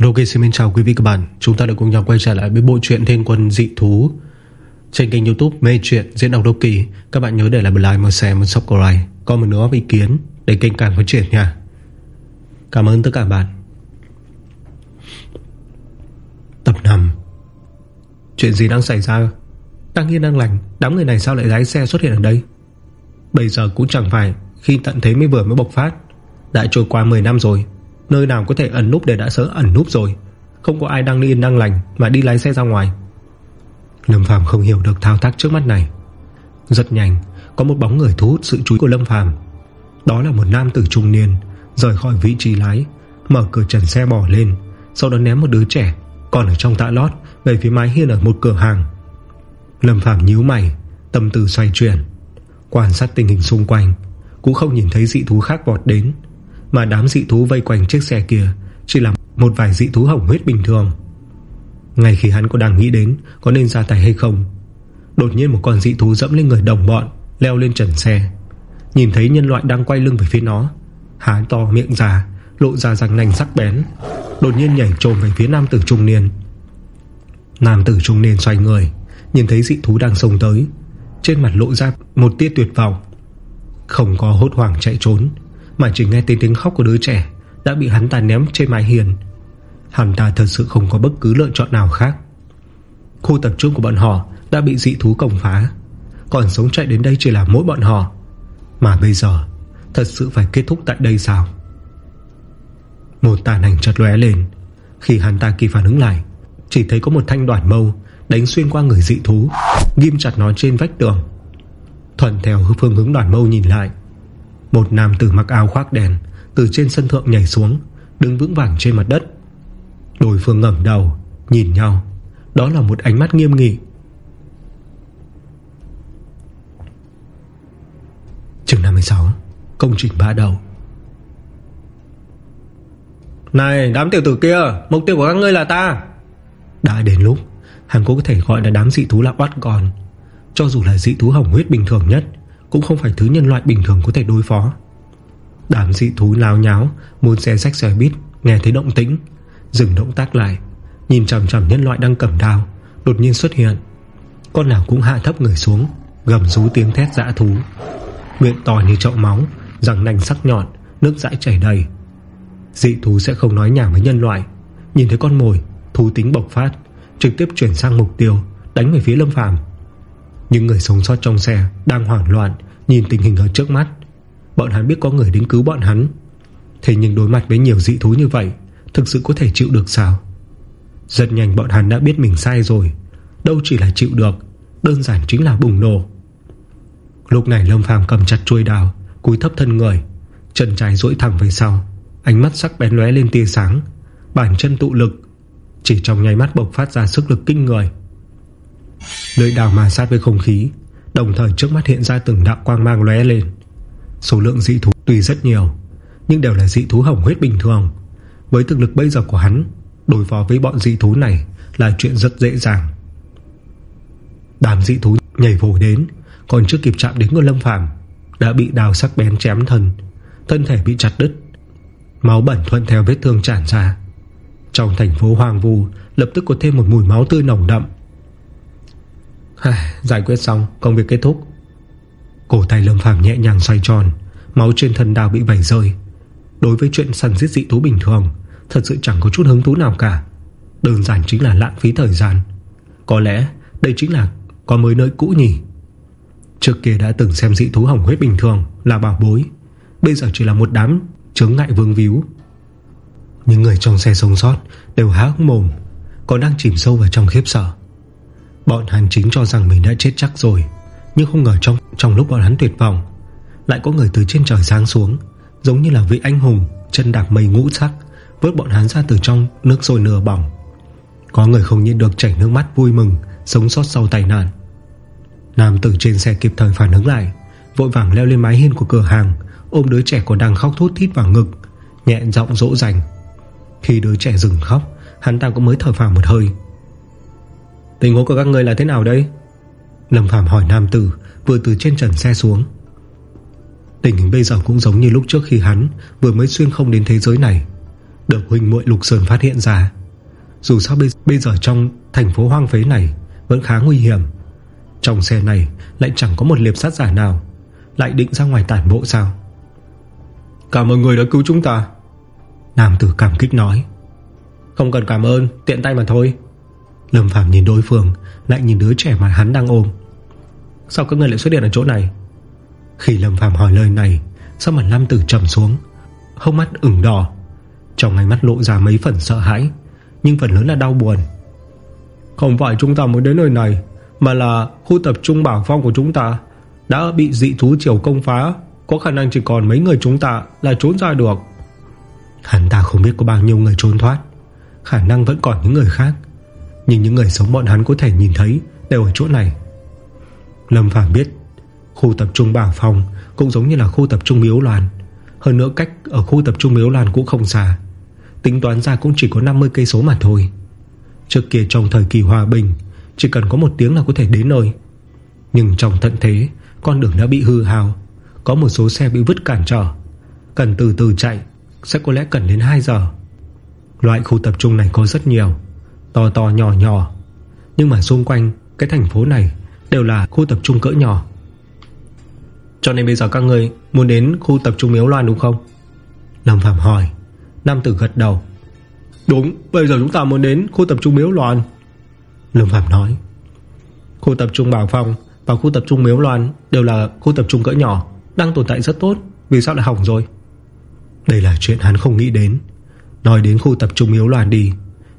Ok xin chào quý vị các bạn. Chúng ta đã cùng nhau quay trở lại với bộ truyện Thiên Quân Dị Thú. Trên kênh youtube Mê Chuyện Diễn đọc Đốc Kỳ Các bạn nhớ để lại một like, một share, một subscribe Có một nữa ý kiến để kênh càng phát triển nha. Cảm ơn tất cả bạn. Tập 5 Chuyện gì đang xảy ra? Đang yên đang lành Đám người này sao lại lái xe xuất hiện ở đây? Bây giờ cũng chẳng phải Khi tận thế mới vừa mới bộc phát. Đã trôi qua 10 năm rồi. Nơi nào có thể ẩn núp để đã sớm ẩn núp rồi. Không có ai đang yên đang lành Mà đi lái xe ra ngoài. Lâm Phàm không hiểu được thao tác trước mắt này. Rất nhanh, Có một bóng người thu hút sự chú ý của Lâm Phàm. Đó là một nam tử trung niên, Rời khỏi vị trí lái, Mở cửa trần xe bỏ lên, Sau đó ném một đứa trẻ Còn ở trong tạ lót Về phía mái hiên ở một cửa hàng. Lâm Phàm nhíu mày, Tâm tư xoay chuyển. Quan sát tình hình xung quanh, Cũng không nhìn thấy dị thú khác vọt đến. Mà đám dị thú vây quanh chiếc xe kia Chỉ là một vài dị thú hỏng huyết bình thường. Ngay khi hắn có đang nghĩ đến Có nên ra tay hay không, Đột nhiên một con dị thú dẫm lên người đồng bọn, Leo lên trần xe. Nhìn thấy nhân loại đang quay lưng về phía nó Há to miệng ra, Lộ ra răng nành sắc bén, Đột nhiên nhảy trồm về phía nam tử trung niên. Nam tử trung niên xoay người, Nhìn thấy dị thú đang sông tới, Trên mặt lộ ra một tia tuyệt vọng. Không có hốt hoảng chạy trốn mà chỉ nghe tiếng tiếng khóc của đứa trẻ Đã bị hắn ta ném trên mái hiền Hắn ta thật sự không có bất cứ lựa chọn nào khác. Khu tập trung của bọn họ Đã bị dị thú công phá, Còn sống chạy đến đây chỉ là mỗi bọn họ. Mà bây giờ, Thật sự phải kết thúc tại đây sao? Một tàn ảnh chật lóe lên. Khi hắn ta kỳ phản ứng lại, Chỉ thấy có một thanh đoạn mâu Đánh xuyên qua người dị thú, Ghim chặt nó trên vách tường. Thuận theo phương hướng đoàn mâu nhìn lại một nam tử mặc áo khoác đèn Từ trên sân thượng nhảy xuống, Đứng vững vàng trên mặt đất. Đối phương ngẩng đầu, Nhìn nhau. Đó là một ánh mắt nghiêm nghị. Trường 56 Công trình ba đầu Này, đám tiểu tử kia, Mục tiêu của các ngươi là ta. Đã đến lúc, Hắn cũng có thể gọi là đám dị thú là oát còn. Cho dù là dị thú hỏng huyết bình thường nhất cũng không phải thứ nhân loại bình thường có thể đối phó. Đám dị thú lao nháo, Muốn xe rách xe bít Nghe thấy động tĩnh, Dừng động tác lại, Nhìn chầm chầm nhân loại đang cầm đào Đột nhiên xuất hiện. Con nào cũng hạ thấp người xuống, Gầm rú tiếng thét dã thú. Miệng to như chậu máu, Răng nành sắc nhọn, Nước dãi chảy đầy. Dị thú sẽ không nói nhảm với nhân loại. Nhìn thấy con mồi, Thú tính bộc phát, Trực tiếp chuyển sang mục tiêu, Đánh về phía Lâm Phàm. Những người sống sót trong xe Đang hoảng loạn, Nhìn tình hình ở trước mắt. Bọn hắn biết có người đến cứu bọn hắn. Thế nhưng đối mặt với nhiều dị thú như vậy, Thực sự có thể chịu được sao? Rất nhanh bọn hắn đã biết mình sai rồi. Đâu chỉ là chịu được, Đơn giản chính là bùng nổ. Lúc này Lâm Phàm cầm chặt chuôi đào, Cúi thấp thân người, Chân trái rỗi thẳng về sau. Ánh mắt sắc bén lóe lên tia sáng Bản chân tụ lực. Chỉ trong nháy mắt bộc phát ra sức lực kinh người. Lưỡi đào mà sát với không khí, Đồng thời trước mắt hiện ra từng đạo quang mang lóe lên. Số lượng dị thú tùy rất nhiều, Nhưng đều là dị thú hỏng huyết bình thường. Với thực lực bây giờ của hắn, Đối phó với bọn dị thú này Là chuyện rất dễ dàng. Đám dị thú nhảy vồ đến, Còn chưa kịp chạm đến con lâm phàm, Đã bị đào sắc bén chém thân Thân thể bị chặt đứt. Máu bẩn thuận theo vết thương tràn ra. Trong thành phố Hoàng Vu, Lập tức có thêm một mùi máu tươi nồng đậm. Giải quyết xong, Công việc kết thúc. Cổ tay lâm phàm nhẹ nhàng xoay tròn, Máu trên thân đào bị vẩy rơi. Đối với chuyện săn giết dị thú bình thường, Thật sự chẳng có chút hứng thú nào cả. Đơn giản chính là lãng phí thời gian. Có lẽ đây chính là Có mới nơi cũ nhỉ. Trước kia đã từng xem dị thú hỏng huyết bình thường Là bảo bối. Bây giờ chỉ là một đám chướng ngại vương víu. Những người trong xe sống sót Đều há hốc mồm, Còn đang chìm sâu vào trong khiếp sợ. Bọn hắn chính cho rằng mình đã chết chắc rồi, Nhưng không ngờ trong trong lúc bọn hắn tuyệt vọng, Lại có người từ trên trời sáng xuống, Giống như là vị anh hùng, Chân đạp mây ngũ sắc, Vớt bọn hắn ra từ trong nước sôi nửa bỏng. Có người không nhịn được chảy nước mắt vui mừng, Sống sót sau tai nạn. Nam tử trên xe kịp thời phản ứng lại, Vội vàng leo lên mái hiên của cửa hàng, Ôm đứa trẻ còn đang khóc thút thít vào ngực, Nhẹ giọng dỗ dành. Khi đứa trẻ dừng khóc, Hắn ta cũng mới thở phào một hơi. Tình huống của các người là thế nào đây? Lâm Phạm hỏi nam tử Vừa từ trên trần xe xuống. Tình hình bây giờ cũng giống như lúc trước khi hắn Vừa mới xuyên không đến thế giới này. Được huynh muội Lục Sơn phát hiện ra. Dù sao bây giờ trong thành phố hoang phế này Vẫn khá nguy hiểm. Trong xe này lại chẳng có một liệp sát giả nào. Lại định ra ngoài tản bộ sao? Cảm ơn người đã cứu chúng ta. Nam tử cảm kích nói. Không cần cảm ơn Tiện tay mà thôi Lâm Phàm nhìn đối phương, Lại nhìn đứa trẻ mà hắn đang ôm. Sao các người lại xuất hiện ở chỗ này? Khi Lâm Phàm hỏi lời này, Sao mặt lâm tử trầm xuống? Hông mắt ửng đỏ, Trong ánh mắt lộ ra mấy phần sợ hãi, Nhưng phần lớn là đau buồn. Không phải chúng ta mới đến nơi này, Mà là khu tập trung bảo phong của chúng ta. Đã bị dị thú triều công phá, Có khả năng chỉ còn mấy người chúng ta Là trốn ra được. Hắn ta không biết có bao nhiêu người trốn thoát, Khả năng vẫn còn những người khác. Nhưng những người sống bọn hắn có thể nhìn thấy Đều ở chỗ này. Lâm Phàm biết, Khu tập trung Bảo phòng Cũng giống như là khu tập trung Miếu Loan. Hơn nữa cách ở khu tập trung Miếu Loan cũng không xa. Tính toán ra cũng chỉ có 50 cây số mà thôi. Trước kia trong thời kỳ hòa bình, Chỉ cần có một tiếng là có thể đến nơi. Nhưng trong tận thế, Con đường đã bị hư hào Có một số xe bị vứt cản trở. Cần từ từ chạy, Sẽ có lẽ cần đến 2 giờ. Loại khu tập trung này có rất nhiều. To to nhỏ nhỏ. Nhưng mà xung quanh, cái thành phố này Đều là khu tập trung cỡ nhỏ. Cho nên bây giờ các người Muốn đến khu tập trung Miếu Loan đúng không? Lâm Phạm hỏi. Nam tử gật đầu. Đúng, bây giờ chúng ta muốn đến khu tập trung Miếu Loan. Lâm Phạm nói. Khu tập trung Bảo Phong Và khu tập trung Miếu Loan Đều là khu tập trung cỡ nhỏ, Đang tồn tại rất tốt. Vì sao lại hỏng rồi? Đây là chuyện hắn không nghĩ đến. Nói đến khu tập trung Miếu Loan đi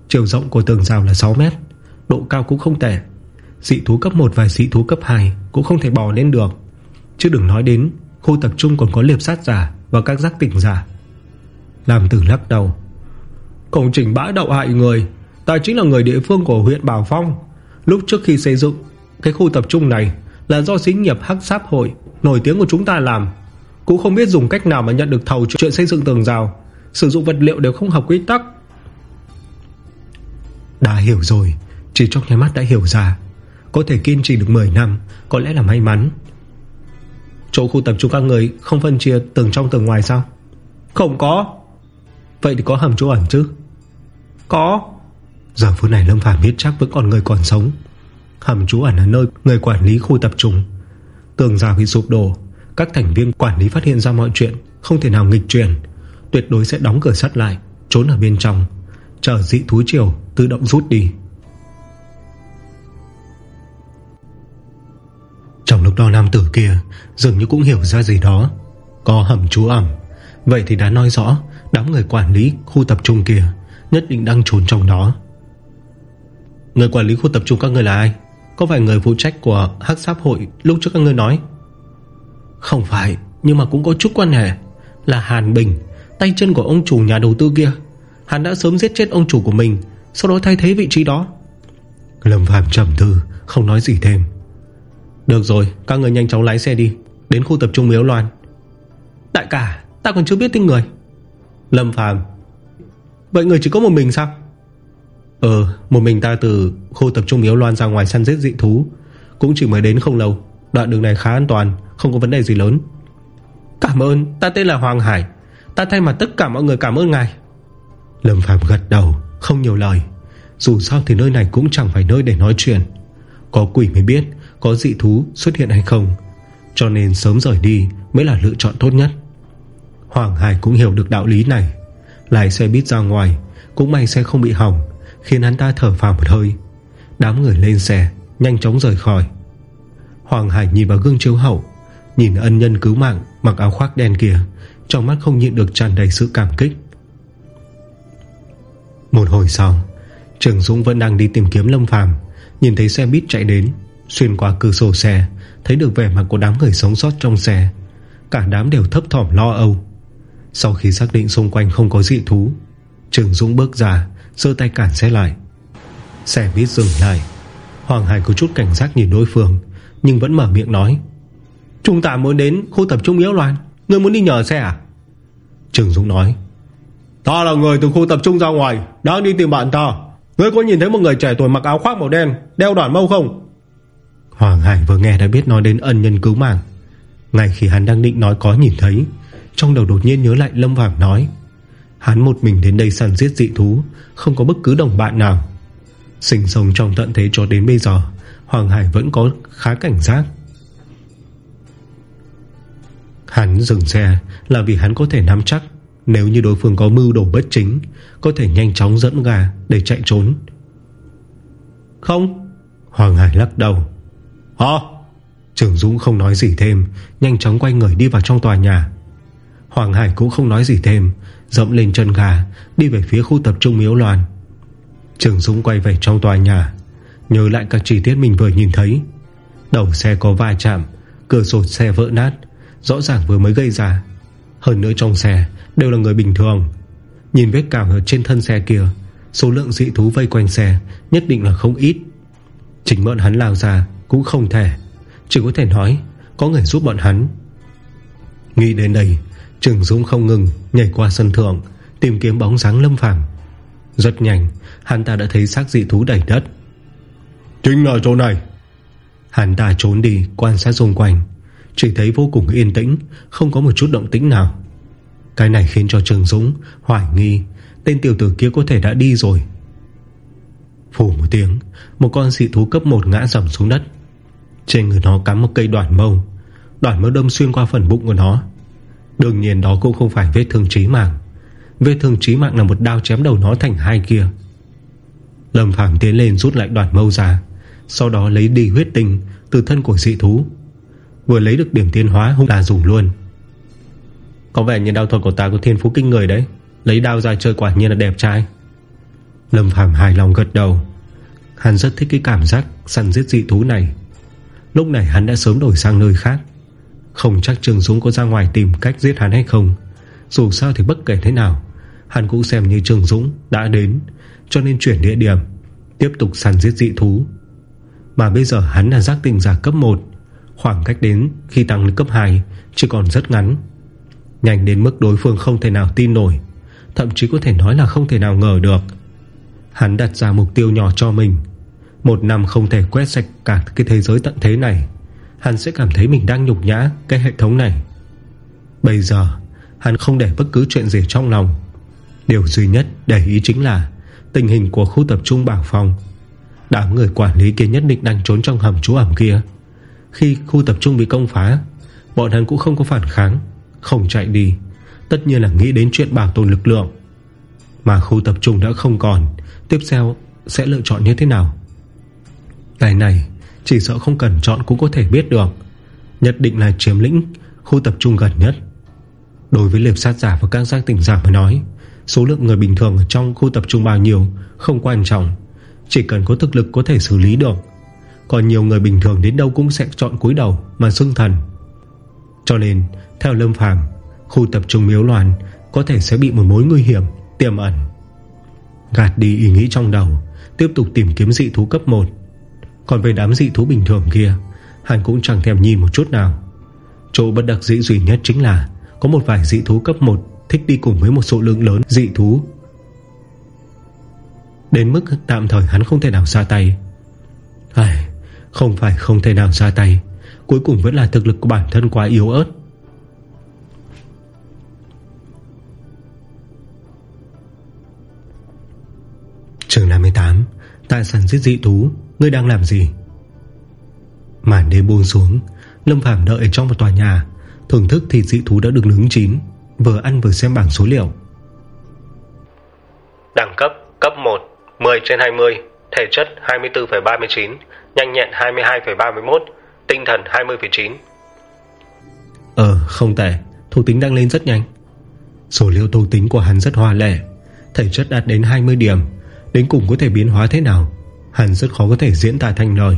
Chiều rộng của tường rào là 6 mét, Độ cao cũng không tệ. Dị thú cấp 1 và dị thú cấp 2 Cũng không thể bò lên được. Chứ đừng nói đến khu tập trung còn có liệp sát giả Và các giác tỉnh giả. Làm tử lắc đầu. Công trình bãi đậu hại người, Ta chính là người địa phương của huyện Bảo Phong. Lúc trước khi xây dựng, Cái khu tập trung này Là do xí nghiệp Hắc Sáp Hội Nổi tiếng của chúng ta làm. Cũng không biết dùng cách nào mà nhận được thầu chuyện xây dựng tường rào. Sử dụng vật liệu đều không hợp quy tắc. Đã hiểu rồi, Chỉ trong nháy mắt đã hiểu ra. Có thể kiên trì được 10 năm, Có lẽ là may mắn. Chỗ khu tập trung các người không phân chia tầng trong tầng ngoài sao? Không có. Vậy thì có hầm chỗ ẩn chứ? Có. Giờ phút này Lâm Phàm biết chắc vẫn còn người còn sống. Hầm trú ẩn ở nơi người quản lý khu tập trung. Tường rào bị sụp đổ, Các thành viên quản lý phát hiện ra mọi chuyện, Không thể nào nghịch chuyển. Tuyệt đối sẽ đóng cửa sắt lại, Trốn ở bên trong. Chờ dị thú chiều tự động rút đi. Trong lúc đó nam tử kia, Dường như cũng hiểu ra gì đó, Có hầm trú ẩm. Vậy thì đã nói rõ, Đám người quản lý khu tập trung kia Nhất định đang trốn trong đó. Người quản lý khu tập trung các người là ai? Có phải người phụ trách của Hắc Sáp Hội Lúc trước các người nói? Không phải, Nhưng mà cũng có chút quan hệ. Là Hàn Bình, Tay chân của ông chủ nhà đầu tư kia. Hắn đã sớm giết chết ông chủ của mình sau đó thay thế vị trí đó. Lâm Phạm trầm tư Không nói gì thêm. Được rồi các người nhanh chóng lái xe đi Đến khu tập trung Miếu Loan. Đại cả ta còn chưa biết tên người. Lâm Phạm Vậy người chỉ có một mình sao? Ờ một mình ta từ khu tập trung Miếu Loan ra ngoài săn giết dị thú. Cũng chỉ mới đến không lâu Đoạn đường này khá an toàn Không có vấn đề gì lớn. Cảm ơn ta tên là Hoàng Hải. Ta thay mặt tất cả mọi người cảm ơn ngài. Lâm Phạm gật đầu Không nhiều lời dù sao thì nơi này cũng chẳng phải nơi để nói chuyện. Có quỷ mới biết Có dị thú xuất hiện hay không. Cho nên sớm rời đi Mới là lựa chọn tốt nhất. Hoàng Hải cũng hiểu được đạo lý này. Lái xe biết ra ngoài Cũng may xe không bị hỏng, Khiến hắn ta thở phào một hơi. Đám người lên xe, Nhanh chóng rời khỏi. Hoàng Hải nhìn vào gương chiếu hậu, Nhìn ân nhân cứu mạng Mặc áo khoác đen kia, Trong mắt không nhịn được tràn đầy sự cảm kích. Một hồi sau Trường Dũng vẫn đang đi tìm kiếm Lâm Phàm. Nhìn thấy xe buýt chạy đến, Xuyên qua cửa sổ xe, Thấy được vẻ mặt của đám người sống sót trong xe. Cả đám đều thấp thỏm lo âu. Sau khi xác định xung quanh không có dị thú, Trường Dũng bước ra Sơ tay cản xe lại. Xe buýt dừng lại. Hoàng Hải có chút cảnh giác nhìn đối phương, Nhưng vẫn mở miệng nói, Chúng ta muốn đến khu tập trung yếu Loan. Ngươi muốn đi nhờ xe à? Trường Dũng nói, Ta là người từ khu tập trung ra ngoài, Đang đi tìm bạn ta. Ngươi có nhìn thấy một người trẻ tuổi mặc áo khoác màu đen, Đeo đoạn mâu không? Hoàng Hải vừa nghe đã biết nói đến ân nhân cứu mạng. Ngay khi hắn đang định nói có nhìn thấy, Trong đầu đột nhiên nhớ lại Lâm Vàng nói, Hắn một mình đến đây săn giết dị thú, Không có bất cứ đồng bạn nào. Sinh sống trong tận thế cho đến bây giờ, Hoàng Hải vẫn có khá cảnh giác. Hắn dừng xe Là vì hắn có thể nắm chắc nếu như đối phương có mưu đồ bất chính, Có thể nhanh chóng dẫn gà để chạy trốn. Không. Hoàng Hải lắc đầu. Hả? Trường Dũng không nói gì thêm, Nhanh chóng quay người đi vào trong tòa nhà. Hoàng Hải cũng không nói gì thêm Dẫm lên chân gà, Đi về phía khu tập trung miếu loàn. Trường Dũng quay về trong tòa nhà, Nhớ lại các chi tiết mình vừa nhìn thấy. Đầu xe có va chạm, Cửa sổ xe vỡ nát, Rõ ràng vừa mới gây ra. Hơn nữa trong xe đều là người bình thường. Nhìn vết cào ở trên thân xe kia Số lượng dị thú vây quanh xe Nhất định là không ít. Chính bọn hắn lao ra cũng không thể Chỉ có thể nói Có người giúp bọn hắn. Nghĩ đến đây Trường Dũng không ngừng nhảy qua sân thượng Tìm kiếm bóng dáng lâm phàm. Rất nhanh Hắn ta đã thấy xác dị thú đầy đất. Chính là chỗ này. Hắn ta trốn đi quan sát xung quanh chỉ thấy vô cùng yên tĩnh, Không có một chút động tĩnh nào. Cái này khiến cho Trường Dũng hoài nghi, Tên tiểu tử kia có thể đã đi rồi. Phủ một tiếng, Một con dị thú cấp 1 ngã dầm xuống đất. Trên người nó cắm một cây đoạn mâu. Đoạn mâu đâm xuyên qua phần bụng của nó. Đương nhiên đó cũng không phải vết thương trí mạng. Vết thương trí mạng là một đao chém đầu nó thành hai kia. Lâm Phàm tiến lên rút lại đoạn mâu ra, Sau đó lấy đi huyết tinh Từ thân của dị thú. Vừa lấy được điểm tiến hóa hung là dùng luôn. Có vẻ như đao thuật của ta có thiên phú kinh người đấy. Lấy đao ra chơi quả nhiên là đẹp trai. Lâm Phàm hài lòng gật đầu. Hắn rất thích cái cảm giác Săn giết dị thú này. Lúc này hắn đã sớm đổi sang nơi khác. Không chắc Trường Dũng có ra ngoài tìm cách giết hắn hay không. Dù sao thì bất kể thế nào Hắn cũng xem như Trường Dũng đã đến Cho nên chuyển địa điểm Tiếp tục săn giết dị thú. Mà bây giờ hắn là giác tình giả cấp 1 Khoảng cách đến khi tăng lên cấp 2 Chỉ còn rất ngắn. Nhanh đến mức đối phương không thể nào tin nổi, Thậm chí có thể nói là không thể nào ngờ được. Hắn đặt ra mục tiêu nhỏ cho mình. Một năm không thể quét sạch cả cái thế giới tận thế này, Hắn sẽ cảm thấy mình đang nhục nhã Cái hệ thống này. Bây giờ, hắn không để bất cứ chuyện gì trong lòng. Điều duy nhất để ý chính là Tình hình của khu tập trung bảo phòng. Đám người quản lý kia nhất định đang trốn trong hầm trú ẩm kia. Khi khu tập trung bị công phá, Bọn hắn cũng không có phản kháng, Không chạy đi. Tất nhiên là nghĩ đến chuyện bảo tồn lực lượng. Mà khu tập trung đã không còn, Tiếp theo sẽ lựa chọn như thế nào? Cái này, Chỉ sợ không cần chọn cũng có thể biết được. Nhất định là chiếm lĩnh Khu tập trung gần nhất. Đối với liệp sát giả và các giác tỉnh giả mà nói, Số lượng người bình thường ở trong khu tập trung bao nhiêu Không quan trọng. Chỉ cần có thực lực có thể xử lý được còn nhiều người bình thường đến đâu cũng sẽ chọn cúi đầu Mà xưng thần. Cho nên theo Lâm Phàm Khu tập trung miếu loạn Có thể sẽ bị một mối nguy hiểm Tiềm ẩn. Gạt đi ý nghĩ trong đầu Tiếp tục tìm kiếm dị thú cấp 1 Còn về đám dị thú bình thường kia Hắn cũng chẳng thèm nhìn một chút nào. Chỗ bất đặc dĩ duy nhất chính là Có một vài dị thú cấp 1 Thích đi cùng với một số lượng lớn dị thú. Đến mức tạm thời hắn không thể nào ra tay. Ai, không phải không thể nào ra tay. Cuối cùng vẫn là thực lực của bản thân quá yếu ớt. Trường 58 Tại sản giết dị thú Ngươi đang làm gì? Màn đêm buông xuống Lâm Phàm đợi ở trong một tòa nhà. Thưởng thức thịt dị thú đã được nướng chín Vừa ăn vừa xem bảng số liệu. Đẳng cấp cấp 1 10 trên 20 Thể chất 24,39 Nhanh nhẹn 22,31 Tinh thần 20,9 Ờ không tệ. Thuộc tính đang lên rất nhanh. Số liệu thuộc tính của hắn rất hoa lệ. Thể chất đạt đến 20 điểm. Đến cùng có thể biến hóa thế nào? Hắn rất khó có thể diễn tả thành lời.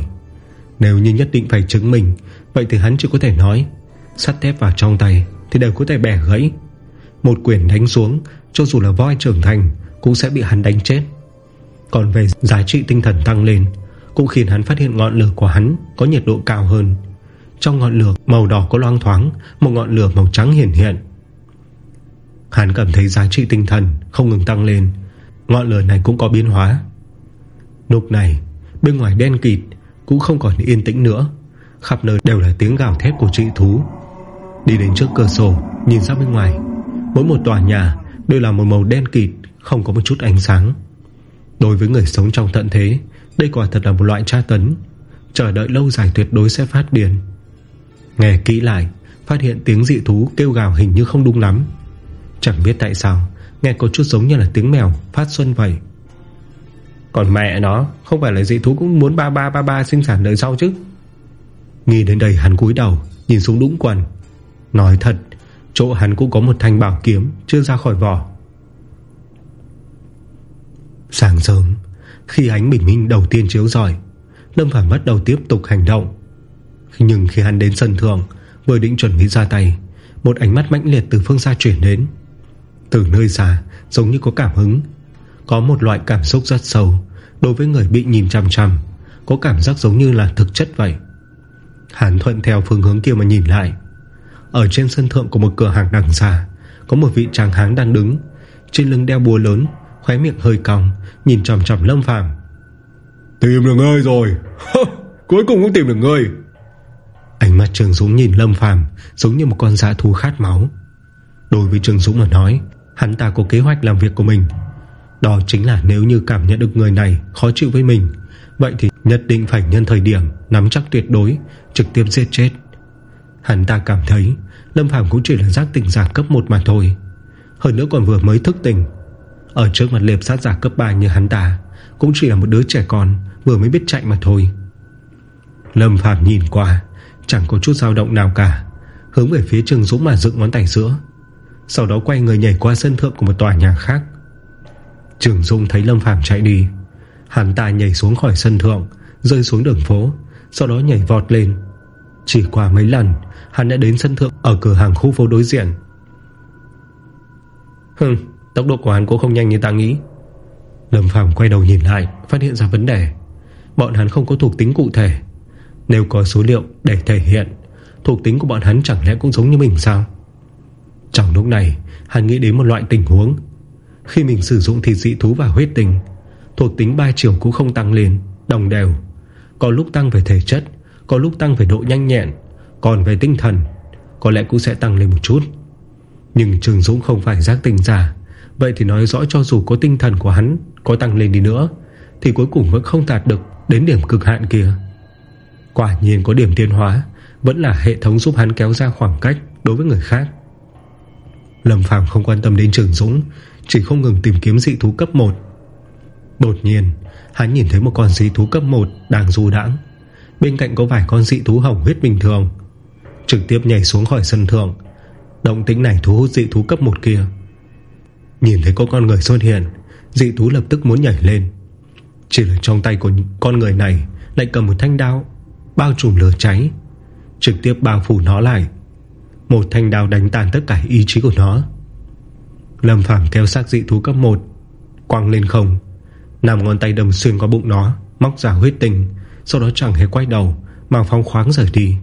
Nếu như nhất định phải chứng minh Vậy thì hắn chỉ có thể nói. Sắt thép vào trong tay Thì đều có thể bẻ gãy. Một quyền đánh xuống Cho dù là voi trưởng thành Cũng sẽ bị hắn đánh chết. Còn về giá trị tinh thần tăng lên cũng khiến hắn phát hiện ngọn lửa của hắn Có nhiệt độ cao hơn. Trong ngọn lửa màu đỏ có loang thoáng, Một ngọn lửa màu trắng hiển hiện. Hắn cảm thấy giá trị tinh thần Không ngừng tăng lên. Ngọn lửa này cũng có biến hóa. Lúc này, Bên ngoài đen kịt Cũng không còn yên tĩnh nữa. Khắp nơi đều là tiếng gào thét của trị thú. Đi đến trước cửa sổ, Nhìn ra bên ngoài, Mỗi một tòa nhà Đều là một màu đen kịt, Không có một chút ánh sáng. Đối với người sống trong tận thế đây quả thật là một loại tra tấn. Chờ đợi lâu dài tuyệt đối sẽ phát điên. Nghe kỹ lại, Phát hiện tiếng dị thú kêu gào hình như không đúng lắm. Chẳng biết tại sao, Nghe có chút giống như là tiếng mèo Phát xuân vậy. Còn mẹ nó, Không phải là dị thú cũng muốn ba ba ba ba sinh sản đời sau chứ? Nghĩ đến đây hắn cúi đầu, Nhìn xuống đũng quần. Nói thật, Chỗ hắn cũng có một thanh bảo kiếm Chưa ra khỏi vỏ. Sáng sớm khi ánh bình minh đầu tiên chiếu rọi, Lâm Phàm bắt đầu tiếp tục hành động. Nhưng khi hắn đến sân thượng, Vừa định chuẩn bị ra tay, Một ánh mắt mãnh liệt từ phương xa chuyển đến. Từ nơi xa, giống như có cảm hứng. Có một loại cảm xúc rất sâu, Đối với người bị nhìn chằm chằm, Có cảm giác giống như là thực chất vậy. Hắn thuận theo phương hướng kia mà nhìn lại. Ở trên sân thượng của một cửa hàng đằng xa, Có một vị tràng háng đang đứng, Trên lưng đeo búa lớn. Khóe miệng hơi cong Nhìn trầm trầm lâm phàm. Tìm được ngươi rồi. Cuối cùng cũng tìm được ngươi. Ánh mắt Trường Dũng nhìn Lâm Phàm Giống như một con dã thú khát máu. Đối với Trường Dũng mà nói Hắn ta có kế hoạch làm việc của mình. Đó chính là nếu như cảm nhận được người này Khó chịu với mình Vậy thì nhất định phải nhân thời điểm Nắm chắc tuyệt đối Trực tiếp giết chết. Hắn ta cảm thấy Lâm Phàm cũng chỉ là giác tỉnh giả cấp 1 mà thôi. Hơn nữa còn vừa mới thức tỉnh ở trước mặt liệp sát giả cấp 3 như hắn ta, Cũng chỉ là một đứa trẻ con, Vừa mới biết chạy mà thôi. Lâm Phạm nhìn qua, Chẳng có chút dao động nào cả, Hướng về phía Trương Dũng mà dựng ngón tay giữa. Sau đó quay người nhảy qua sân thượng của một tòa nhà khác. Trường Dung thấy Lâm Phàm chạy đi. Hắn ta nhảy xuống khỏi sân thượng, Rơi xuống đường phố, Sau đó nhảy vọt lên. Chỉ qua mấy lần, Hắn đã đến sân thượng ở cửa hàng khu phố đối diện. Hừm Tốc độ của hắn cũng không nhanh như ta nghĩ. Lâm Phàm quay đầu nhìn lại, Phát hiện ra vấn đề. Bọn hắn không có thuộc tính cụ thể. Nếu có số liệu để thể hiện, Thuộc tính của bọn hắn chẳng lẽ cũng giống như mình sao? Trong lúc này, Hắn nghĩ đến một loại tình huống. Khi mình sử dụng thịt dị thú và huyết tình Thuộc tính ba chiều cũng không tăng lên, Đồng đều. Có lúc tăng về thể chất, Có lúc tăng về độ nhanh nhẹn, Còn về tinh thần, Có lẽ cũng sẽ tăng lên một chút. Nhưng Trường Dũng không phải giác tình giả. Vậy thì nói rõ cho dù có tinh thần của hắn Có tăng lên đi nữa, Thì cuối cùng vẫn không đạt được đến điểm cực hạn kia. Quả nhiên có điểm tiến hóa Vẫn là hệ thống giúp hắn kéo ra khoảng cách Đối với người khác. Lâm Phàm không quan tâm đến Trường Dũng, Chỉ không ngừng tìm kiếm dị thú cấp 1 Đột nhiên, Hắn nhìn thấy một con dị thú cấp 1 Đang du đãng. Bên cạnh có vài con dị thú hỏng huyết bình thường, Trực tiếp nhảy xuống khỏi sân thượng. Động tính này thu hút dị thú cấp 1 kia. Nhìn thấy có con người xuất hiện, Dị thú lập tức muốn nhảy lên. Chỉ là trong tay của con người này Lại cầm một thanh đao, Bao trùm lửa cháy, Trực tiếp bao phủ nó lại. Một thanh đao đánh tàn tất cả ý chí của nó. Lâm Phàm kéo xác dị thú cấp 1 Quăng lên không. Nằm ngón tay đâm xuyên qua bụng nó, Móc ra huyết tình Sau đó chẳng hề quay đầu Mà phong khoáng rời đi.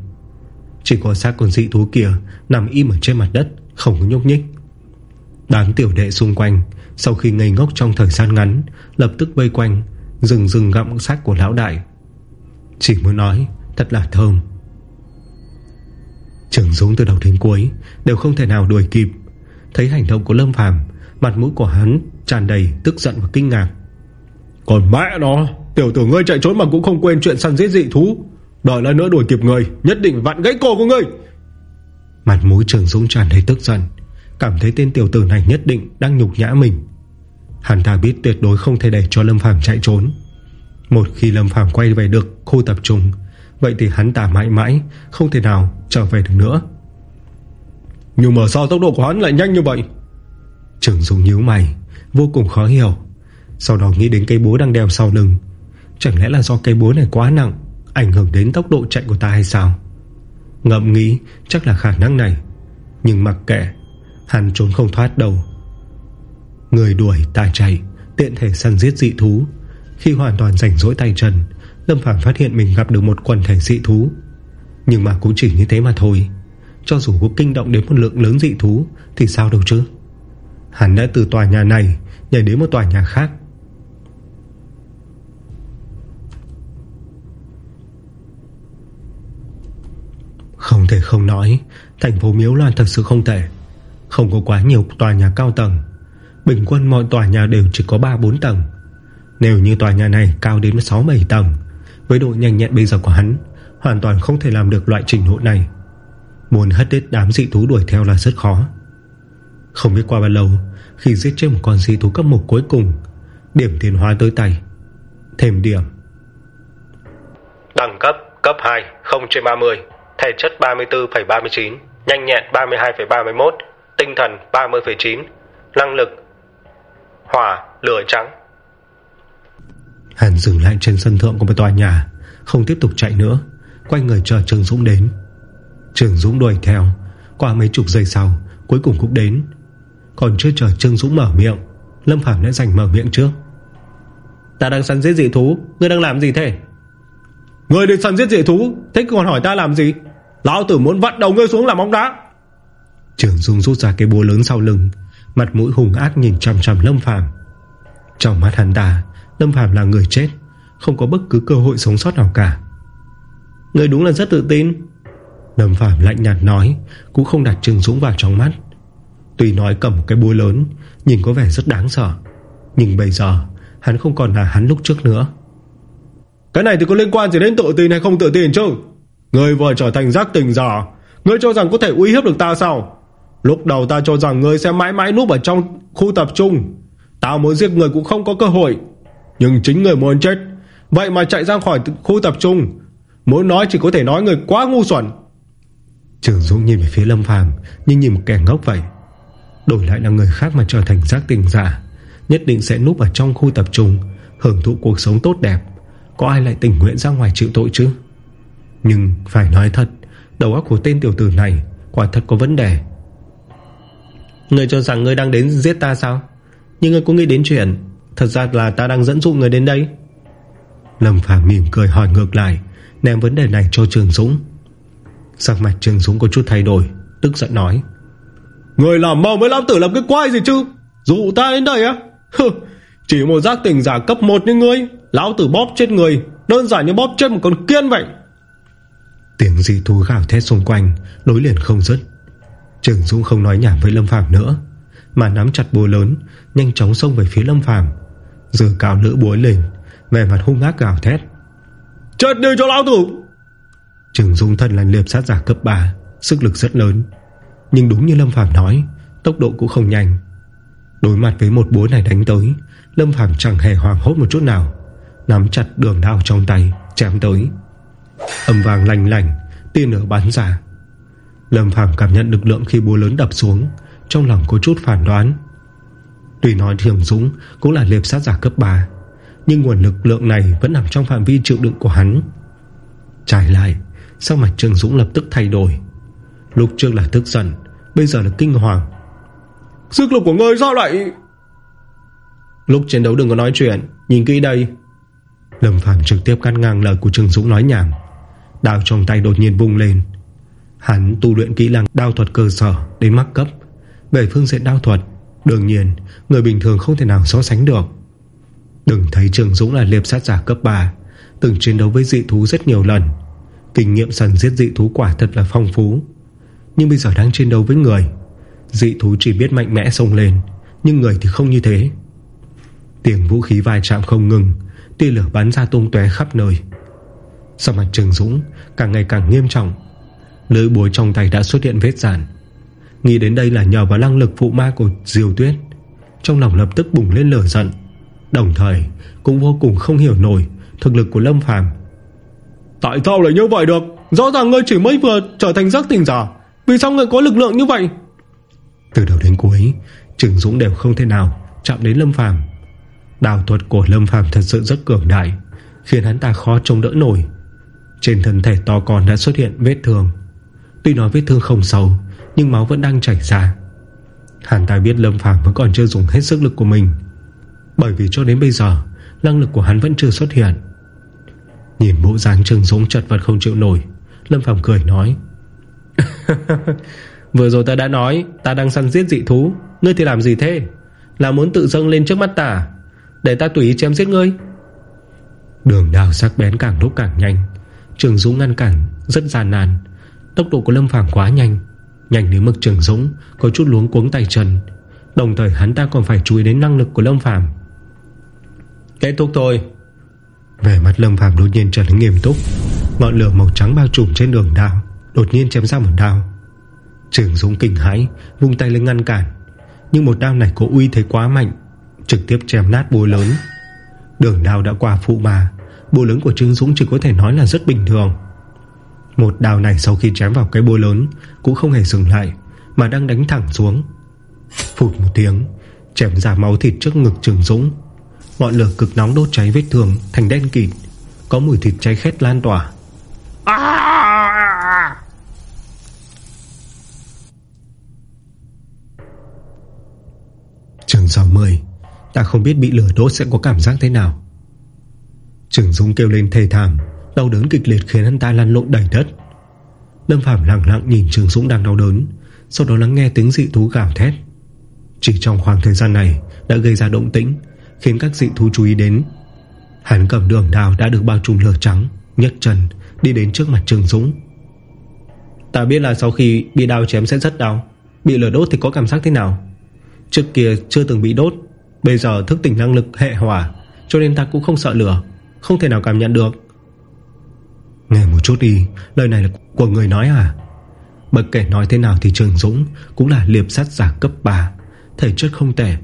Chỉ có xác con dị thú kia Nằm im ở trên mặt đất, Không có nhúc nhích. Đám tiểu đệ xung quanh Sau khi ngây ngốc trong thời gian ngắn Lập tức vây quanh Rừng rừng gặm xác của lão đại. Chỉ muốn nói thật là thơm. Trường Dũng từ đầu đến cuối Đều không thể nào đuổi kịp. Thấy hành động của Lâm Phàm Mặt mũi của hắn tràn đầy tức giận và kinh ngạc. Còn mẹ nó Tiểu tử ngươi chạy trốn mà cũng không quên chuyện săn giết dị thú. Đợi lại nữa đuổi kịp người Nhất định vặn gãy cổ của ngươi. Mặt mũi Trường Dũng tràn đầy tức giận Cảm thấy tên tiểu tử này nhất định Đang nhục nhã mình. Hắn ta biết tuyệt đối không thể để cho Lâm Phàm chạy trốn. Một khi Lâm Phàm quay về được Khu tập trung Vậy thì hắn ta mãi mãi Không thể nào trở về được nữa. Nhưng mà sao tốc độ của hắn lại nhanh như vậy? Trường Dung nhíu mày Vô cùng khó hiểu. Sau đó nghĩ đến cây búa đang đeo sau lưng. Chẳng lẽ là do cây búa này quá nặng Ảnh hưởng đến tốc độ chạy của ta hay sao? Ngậm nghĩ chắc là khả năng này. Nhưng mặc kệ Hắn trốn không thoát đâu. Người đuổi ta chạy, Tiện thể săn giết dị thú. Khi hoàn toàn rảnh rỗi tay chân, Lâm Phàm phát hiện mình gặp được một quần thể dị thú. Nhưng mà cũng chỉ như thế mà thôi. Cho dù có kinh động đến một lượng lớn dị thú, Thì sao đâu chứ? Hắn đã từ tòa nhà này Nhảy đến một tòa nhà khác. Không thể không nói, Thành phố Miếu Loan thật sự không tệ. Không có quá nhiều tòa nhà cao tầng. Bình quân mọi tòa nhà đều chỉ có 3-4 tầng. Nếu như tòa nhà này cao đến 6-7 tầng Với độ nhanh nhẹn bây giờ của hắn Hoàn toàn không thể làm được loại trình độ này. Muốn hất đết đám dị thú đuổi theo là rất khó. Không biết qua bao lâu Khi giết chết một con dị thú cấp 1 cuối cùng Điểm tiền hóa tới tay. Thêm điểm. Đẳng cấp cấp 2 0 trên 30 Thể chất 34,39 Nhanh nhẹn 32,31 Tinh thần 30,9 Năng lực Hỏa, lửa trắng. Hàn dừng lại trên sân thượng của một tòa nhà Không tiếp tục chạy nữa Quay người chờ Trường Dũng đến. Trường Dũng đuổi theo Qua mấy chục giây sau Cuối cùng cũng đến. Còn chưa chờ Trương Dũng mở miệng Lâm Phàm đã giành mở miệng trước. Ta đang săn giết dị thú Ngươi đang làm gì thế? Ngươi đi săn giết dị thú Thế còn hỏi ta làm gì? Lão tử muốn vặn đầu ngươi xuống làm bóng đá Trường Dung rút ra cái búa lớn sau lưng, Mặt mũi hùng ác nhìn chằm chằm Lâm Phàm. Trong mắt hắn ta, Lâm Phàm là người chết, Không có bất cứ cơ hội sống sót nào cả. Người đúng là rất tự tin. Lâm Phàm lạnh nhạt nói, Cũng không đặt trường Dũng vào trong mắt. Tuy nói cầm một cái búa lớn, Nhìn có vẻ rất đáng sợ, Nhưng bây giờ, hắn không còn là hắn lúc trước nữa. Cái này thì có liên quan gì đến tự tin hay không tự tin chứ? Người vừa trở thành giác tình giả, người cho rằng có thể uy hiếp được ta sao? Lúc đầu ta cho rằng ngươi sẽ mãi mãi núp ở trong khu tập trung. Tao muốn giết người cũng không có cơ hội. Nhưng chính người muốn chết. Vậy mà chạy ra khỏi khu tập trung. Muốn nói chỉ có thể nói người quá ngu xuẩn. Trường Dũng nhìn về phía Lâm Phàm, Nhưng nhìn một kẻ ngốc vậy. Đổi lại là người khác mà trở thành giác tình giả, Nhất định sẽ núp ở trong khu tập trung, Hưởng thụ cuộc sống tốt đẹp. Có ai lại tình nguyện ra ngoài chịu tội chứ? Nhưng phải nói thật, Đầu óc của tên tiểu tử này Quả thật có vấn đề. Người cho rằng người đang đến giết ta sao? Nhưng người cũng nghĩ đến chuyện. Thật ra là ta đang dẫn dụ người đến đây. Lâm Phàm mỉm cười hỏi ngược lại Ném vấn đề này cho Trường Dũng. Sắc mặt Trường Dũng có chút thay đổi Tức giận nói. Người làm mơ với lão tử làm cái quái gì chứ? Dụ ta đến đây á? Chỉ một giác tỉnh giả cấp 1 như ngươi Lão tử bóp chết người Đơn giản như bóp chết một con kiên vậy. Tiếng dị thú gào thét xung quanh Nối liền không dứt Trường Dũng không nói nhảm với Lâm Phàm nữa Mà nắm chặt búa lớn Nhanh chóng xông về phía Lâm Phàm. Giờ cao lỡ búa lên Về mặt hung ác gào thét. Chết đi cho lão tử! Trường Dũng thân là liệp sát giả cấp 3 Sức lực rất lớn. Nhưng đúng như Lâm Phàm nói Tốc độ cũng không nhanh. Đối mặt với một búa này đánh tới Lâm Phàm chẳng hề hoàng hốt một chút nào. Nắm chặt đường đao trong tay Chém tới. Âm vàng lành lành Tiên lửa bắn ra Lâm Phàm cảm nhận lực lượng khi búa lớn đập xuống Trong lòng có chút phản đoán. Tuy nói Trường Dũng Cũng là liệp sát giả cấp 3 Nhưng nguồn lực lượng này vẫn nằm trong phạm vi chịu đựng của hắn. Trái lại Sau mặt Trường Dũng lập tức thay đổi. Lúc trước là tức giận Bây giờ là kinh hoàng. Sức lực của ngươi sao lại Lúc chiến đấu đừng có nói chuyện Nhìn kỹ đây. Lâm Phàm trực tiếp cắt ngang lời của Trường Dũng nói nhảm. Đào trong tay đột nhiên vung lên Hắn tu luyện kỹ năng đao thuật cơ sở Đến mắc cấp. Về phương diện đao thuật, Đương nhiên, người bình thường không thể nào so sánh được. Đừng thấy Trường Dũng là liệp sát giả cấp 3 Từng chiến đấu với dị thú rất nhiều lần. Kinh nghiệm săn giết dị thú quả thật là phong phú. Nhưng bây giờ đang chiến đấu với người, Dị thú chỉ biết mạnh mẽ xông lên, Nhưng người thì không như thế. Tiếng vũ khí vai chạm không ngừng, Tia lửa bắn ra tung tóe khắp nơi. Sau mặt Trường Dũng, Càng ngày càng nghiêm trọng. Lưỡi búa trong tay đã xuất hiện vết giản Nghĩ đến đây là nhờ vào năng lực phụ ma của Diều Tuyết Trong lòng lập tức bùng lên lửa giận. Đồng thời cũng vô cùng không hiểu nổi Thực lực của Lâm Phàm. Tại sao lại như vậy được? Rõ ràng ngươi chỉ mới vừa trở thành giác tình giả Vì sao ngươi có lực lượng như vậy? Từ đầu đến cuối Trường Dũng đều không thể nào chạm đến Lâm Phàm. Đào thuật của Lâm Phàm thật sự rất cường đại Khiến hắn ta khó trông đỡ nổi. Trên thân thể to con đã xuất hiện vết thương Tuy nói vết thương không sâu, Nhưng máu vẫn đang chảy ra. Hàn ta biết Lâm Phàm vẫn còn chưa dùng hết sức lực của mình, Bởi vì cho đến bây giờ, Năng lực của hắn vẫn chưa xuất hiện. Nhìn bộ dáng trừng Dũng chật vật không chịu nổi, Lâm Phàm cười nói, Vừa rồi ta đã nói, Ta đang săn giết dị thú, Ngươi thì làm gì thế? Là muốn tự dâng lên trước mắt ta, Để ta tùy ý chém giết ngươi. Đường đào sắc bén càng lúc càng nhanh Trường Dũng ngăn cản, rất gian nan. Tốc độ của Lâm Phàm quá nhanh Nhanh đến mức Trường Dũng Có chút luống cuống tay chân. Đồng thời hắn ta còn phải chú ý đến năng lực của Lâm Phàm. Kết thúc thôi. Vẻ mặt Lâm Phàm đột nhiên trở nên nghiêm túc. Ngọn lửa màu trắng bao trùm trên đường đao Đột nhiên chém ra một đao. Trường Dũng kinh hãi Vung tay lên ngăn cản. Nhưng một đao này có uy thế quá mạnh Trực tiếp chém nát búa lớn. Đường đao đã qua phụ mà Búa lớn của Trương Dũng chỉ có thể nói là rất bình thường một đào này sau khi chém vào cái búa lớn Cũng không hề dừng lại, Mà đang đánh thẳng xuống. Phụt một tiếng, Chém ra máu thịt trước ngực Trường Dũng. Ngọn lửa cực nóng đốt cháy vết thương Thành đen kịt, Có mùi thịt cháy khét lan tỏa. Trường 60 Ta không biết bị lửa đốt sẽ có cảm giác thế nào. Trường Dũng kêu lên thề thảm. Đau đớn kịch liệt khiến anh ta lăn lộn đầy đất. Lâm Phạm lặng lặng nhìn Trường Dũng đang đau đớn, Sau đó lắng nghe tiếng dị thú gào thét. Chỉ trong khoảng thời gian này Đã gây ra động tĩnh, Khiến các dị thú chú ý đến. Hắn cầm đường đào đã được bao trùm lửa trắng nhấc chân đi đến trước mặt Trường Dũng. Ta biết là sau khi bị đào chém sẽ rất đau, Bị lửa đốt thì có cảm giác thế nào? Trước kia chưa từng bị đốt, Bây giờ thức tỉnh năng lực hệ hỏa, Cho nên ta cũng không sợ lửa, Không thể nào cảm nhận được. Nghe một chút đi Lời này là của người nói à? Bất kể nói thế nào thì Trường Dũng Cũng là liệp sát giả cấp 3 Thể chất không tệ.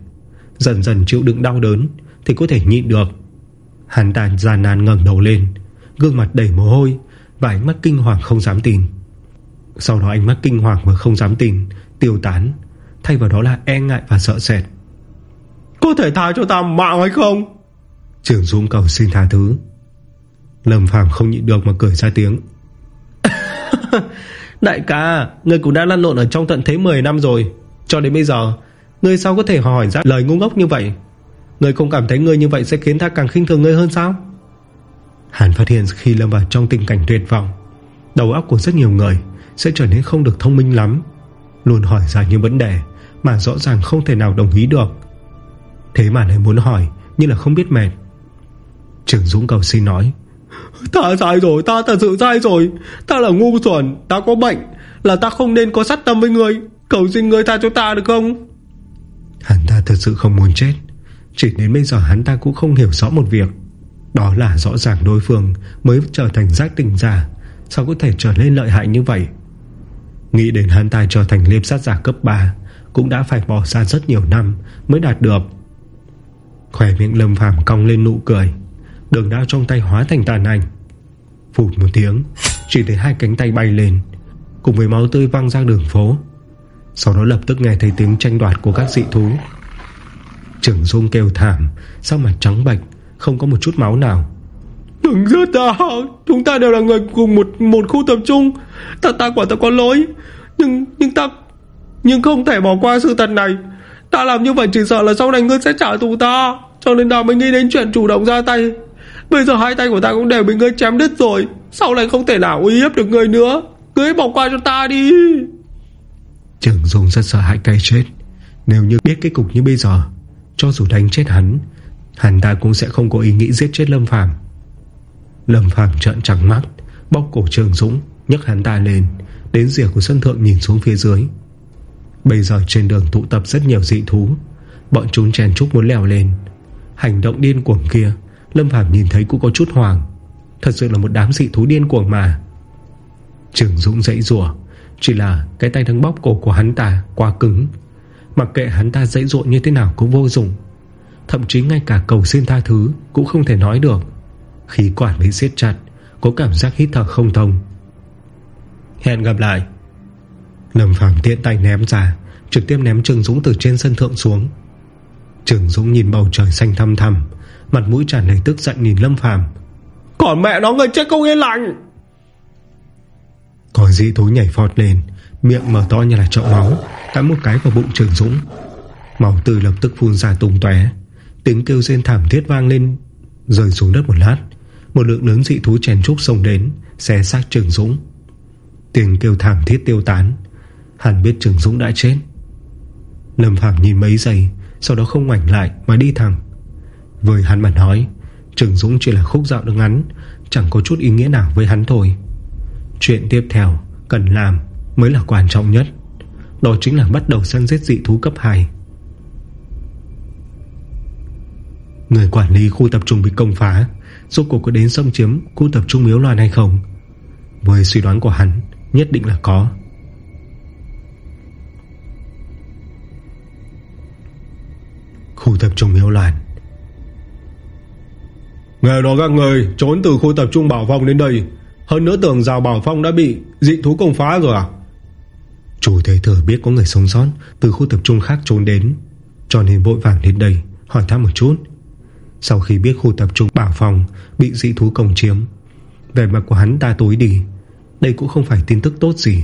Dần dần chịu đựng đau đớn Thì có thể nhịn được. Hắn ta gian nan ngẩng đầu lên Gương mặt đầy mồ hôi Và ánh mắt kinh hoàng không dám tin. Sau đó ánh mắt kinh hoàng và không dám tin Tiêu tán Thay vào đó là e ngại và sợ sệt. Có thể tha cho ta mạng hay không? Trường Dũng cầu xin tha thứ Lâm Phàm không nhịn được mà cười ra tiếng. Đại ca Ngươi cũng đã lăn lộn ở trong tận thế 10 năm rồi. Cho đến bây giờ Ngươi sao có thể hỏi ra lời ngu ngốc như vậy? Ngươi không cảm thấy ngươi như vậy sẽ khiến ta càng khinh thường ngươi hơn sao? Hàn phát hiện khi lâm vào trong tình cảnh tuyệt vọng Đầu óc của rất nhiều người Sẽ trở nên không được thông minh lắm. Luôn hỏi ra những vấn đề Mà rõ ràng không thể nào đồng ý được. Thế mà lại muốn hỏi Nhưng là không biết mệt. Trường Dũng cầu xin nói Ta sai rồi, Ta thật sự sai rồi. Ta là ngu xuẩn, Ta có bệnh, Là ta không nên có sát tâm với người. Cầu xin người tha cho ta được không? Hắn ta thật sự không muốn chết. Chỉ đến bây giờ hắn ta cũng không hiểu rõ một việc. Đó là rõ ràng đối phương Mới trở thành giác tình giả. Sao có thể trở nên lợi hại như vậy? Nghĩ đến hắn ta trở thành liêm sát giả cấp 3 Cũng đã phải bỏ ra rất nhiều năm Mới đạt được. Khỏe miệng lâm phàm cong lên nụ cười. Đường đao trong tay hóa thành tàn ảnh. Phụt một tiếng, Chỉ thấy hai cánh tay bay lên, Cùng với máu tươi văng ra đường phố. Sau đó lập tức nghe thấy tiếng tranh đoạt của các dị thú. Trưởng dung kêu thảm Sao mặt trắng bạch Không có một chút máu nào. Đừng giết ta, Chúng ta đều là người cùng một một khu tập trung. Ta ta quả ta có lỗi, Nhưng nhưng ta, Nhưng không thể bỏ qua sự thật này. Ta làm như vậy chỉ sợ là sau này ngươi sẽ trả thù ta, Cho nên ta mới nghĩ đến chuyện chủ động ra tay. Bây giờ hai tay của ta cũng đều bị ngươi chém đứt rồi. Sau này không thể nào uy hiếp được ngươi nữa? Ngươi bỏ qua cho ta đi. Trường Dung rất sợ hãi cay chết. Nếu như biết cái cục như bây giờ, Cho dù đánh chết hắn Hắn ta cũng sẽ không có ý nghĩ giết chết Lâm Phàm. Lâm Phàm trợn trắng mắt, Bóc cổ Trường Dũng, nhấc hắn ta lên, Đến rìa của sân thượng nhìn xuống phía dưới. Bây giờ trên đường tụ tập rất nhiều dị thú. Bọn chúng chèn chúc muốn leo lên. Hành động điên cuồng kia Lâm Phàm nhìn thấy cũng có chút hoàng Thật sự là một đám dị thú điên cuồng mà. Trường Dũng dãy rủa, Chỉ là cái tay đang bóp cổ của hắn ta Quá cứng. Mặc kệ hắn ta dãy rụa như thế nào cũng vô dụng. Thậm chí ngay cả cầu xin tha thứ Cũng không thể nói được. Khí quản bị siết chặt, Có cảm giác hít thở không thông. Hẹn gặp lại. Lâm Phàm tiện tay ném ra, Trực tiếp ném Trường Dũng từ trên sân thượng xuống. Trường Dũng nhìn bầu trời xanh thăm thầm Mặt mũi tràn đầy tức giận nhìn Lâm Phàm. Còn mẹ nó người chết không yên lành. Có dị thú nhảy phọt lên Miệng mở to như là chậu máu Cắn một cái vào bụng Trường Dũng. Máu từ lập tức phun ra tung tóe. Tiếng kêu rên thảm thiết vang lên Rơi xuống đất một lát. Một lượng lớn dị thú chèn trúc xông đến Xé xác Trường Dũng. Tiếng kêu thảm thiết tiêu tán. Hắn biết Trường Dũng đã chết. Lâm Phạm nhìn mấy giây Sau đó không ngoảnh lại mà đi thẳng với hắn mà nói, Trường Dũng chỉ là khúc dạo đứng ngắn, Chẳng có chút ý nghĩa nào với hắn thôi. Chuyện tiếp theo Cần làm mới là quan trọng nhất, Đó chính là bắt đầu săn giết dị thú cấp 2 Người quản lý khu tập trung bị công phá, Rốt cuộc có đến xâm chiếm khu tập trung miếu loạn hay không? Với suy đoán của hắn, Nhất định là có. Khu tập trung miếu loạn Nghe nói các người trốn từ khu tập trung Bảo Phong đến đây. Hơn nữa tưởng rào Bảo Phong đã bị dị thú công phá rồi à? Chủ thế thừa biết có người sống sót Từ khu tập trung khác trốn đến Cho nên vội vàng đến đây Hỏi thăm một chút. Sau khi biết khu tập trung Bảo Phong Bị dị thú công chiếm Về mặt của hắn ta tối đi. Đây cũng không phải tin tức tốt gì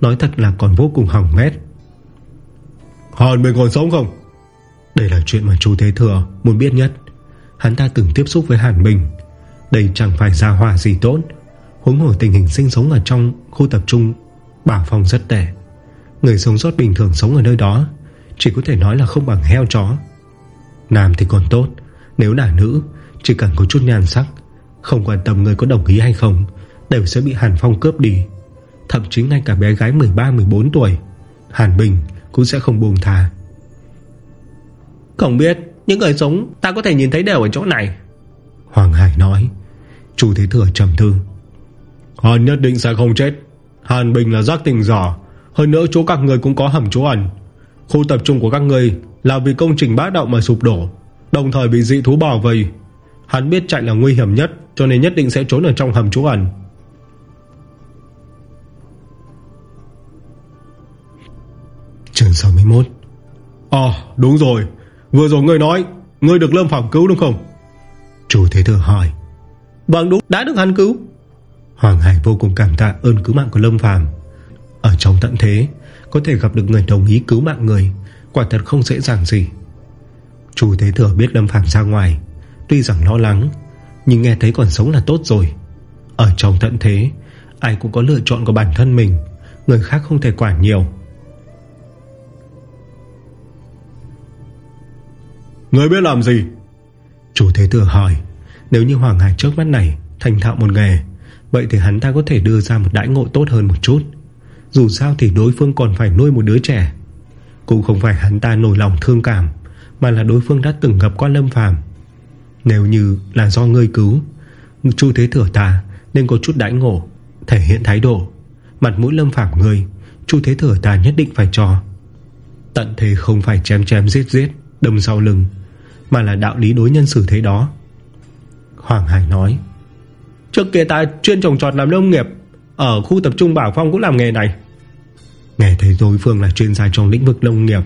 Nói thật là còn vô cùng hỏng mét Hòn mình còn sống không? Đây là chuyện mà chú Thế Thừa muốn biết nhất Hắn ta từng tiếp xúc với Hàn Bình Đây chẳng phải ra hòa gì tốt. Huống hồ tình hình sinh sống ở trong Khu tập trung Bảo phòng rất tệ. Người sống sót bình thường sống ở nơi đó, Chỉ có thể nói là không bằng heo chó. Nam thì còn tốt, Nếu là nữ, Chỉ cần có chút nhan sắc, Không quan tâm người có đồng ý hay không, Đều sẽ bị Hàn Phong cướp đi. Thậm chí ngay cả bé gái 13-14 tuổi, Hàn Bình cũng sẽ không buông thà Không biết những người sống, ta có thể nhìn thấy đều ở chỗ này. Hoàng Hải nói. Chủ Thế Thừa trầm thư Hàn nhất định sẽ không chết. Hàn Bình là giác tình giỏ Hơn nữa, chỗ các người cũng có hầm trú ẩn. Khu tập trung của các người Là vì công trình bá động mà sụp đổ, Đồng thời bị dị thú bảo vây. Hắn biết chạy là nguy hiểm nhất, Cho nên nhất định sẽ trốn ở trong hầm trú ẩn. Trường 61 À đúng rồi. Vừa rồi ngươi nói Ngươi được Lâm Phạm cứu đúng không? Chủ Thế Thừa hỏi. Vâng đúng đã được hắn cứu. Hoàng Hải vô cùng cảm tạ ơn cứu mạng của Lâm Phàm Ở trong tận thế Có thể gặp được người đồng ý cứu mạng người Quả thật không dễ dàng gì. Chủ Thế Thừa biết Lâm Phàm ra ngoài Tuy rằng lo lắng Nhưng nghe thấy còn sống là tốt rồi. Ở trong tận thế Ai cũng có lựa chọn của bản thân mình Người khác không thể quản nhiều Người biết làm gì? Chủ Thế Thừa hỏi, Nếu như Hoàng Hải trước mắt này Thành thạo một nghề, Vậy thì hắn ta có thể đưa ra một đãi ngộ tốt hơn một chút. Dù sao thì đối phương còn phải nuôi một đứa trẻ. Cũng không phải hắn ta nổi lòng thương cảm, Mà là đối phương đã từng gặp qua Lâm Phàm. Nếu như là do ngươi cứu, Chu Thế Thừa ta Nên có chút đãi ngộ, Thể hiện thái độ. Mặt mũi Lâm Phàm ngươi, Chu Thế Thừa ta nhất định phải cho. Tận thế không phải chém chém giết giết, Đâm sau lưng. Mà là đạo lý đối nhân xử thế đó. Hoàng Hải nói Trước kia ta chuyên trồng trọt làm nông nghiệp Ở khu tập trung Bảo Phong cũng làm nghề này. Nghe thấy đối phương là chuyên gia trong lĩnh vực nông nghiệp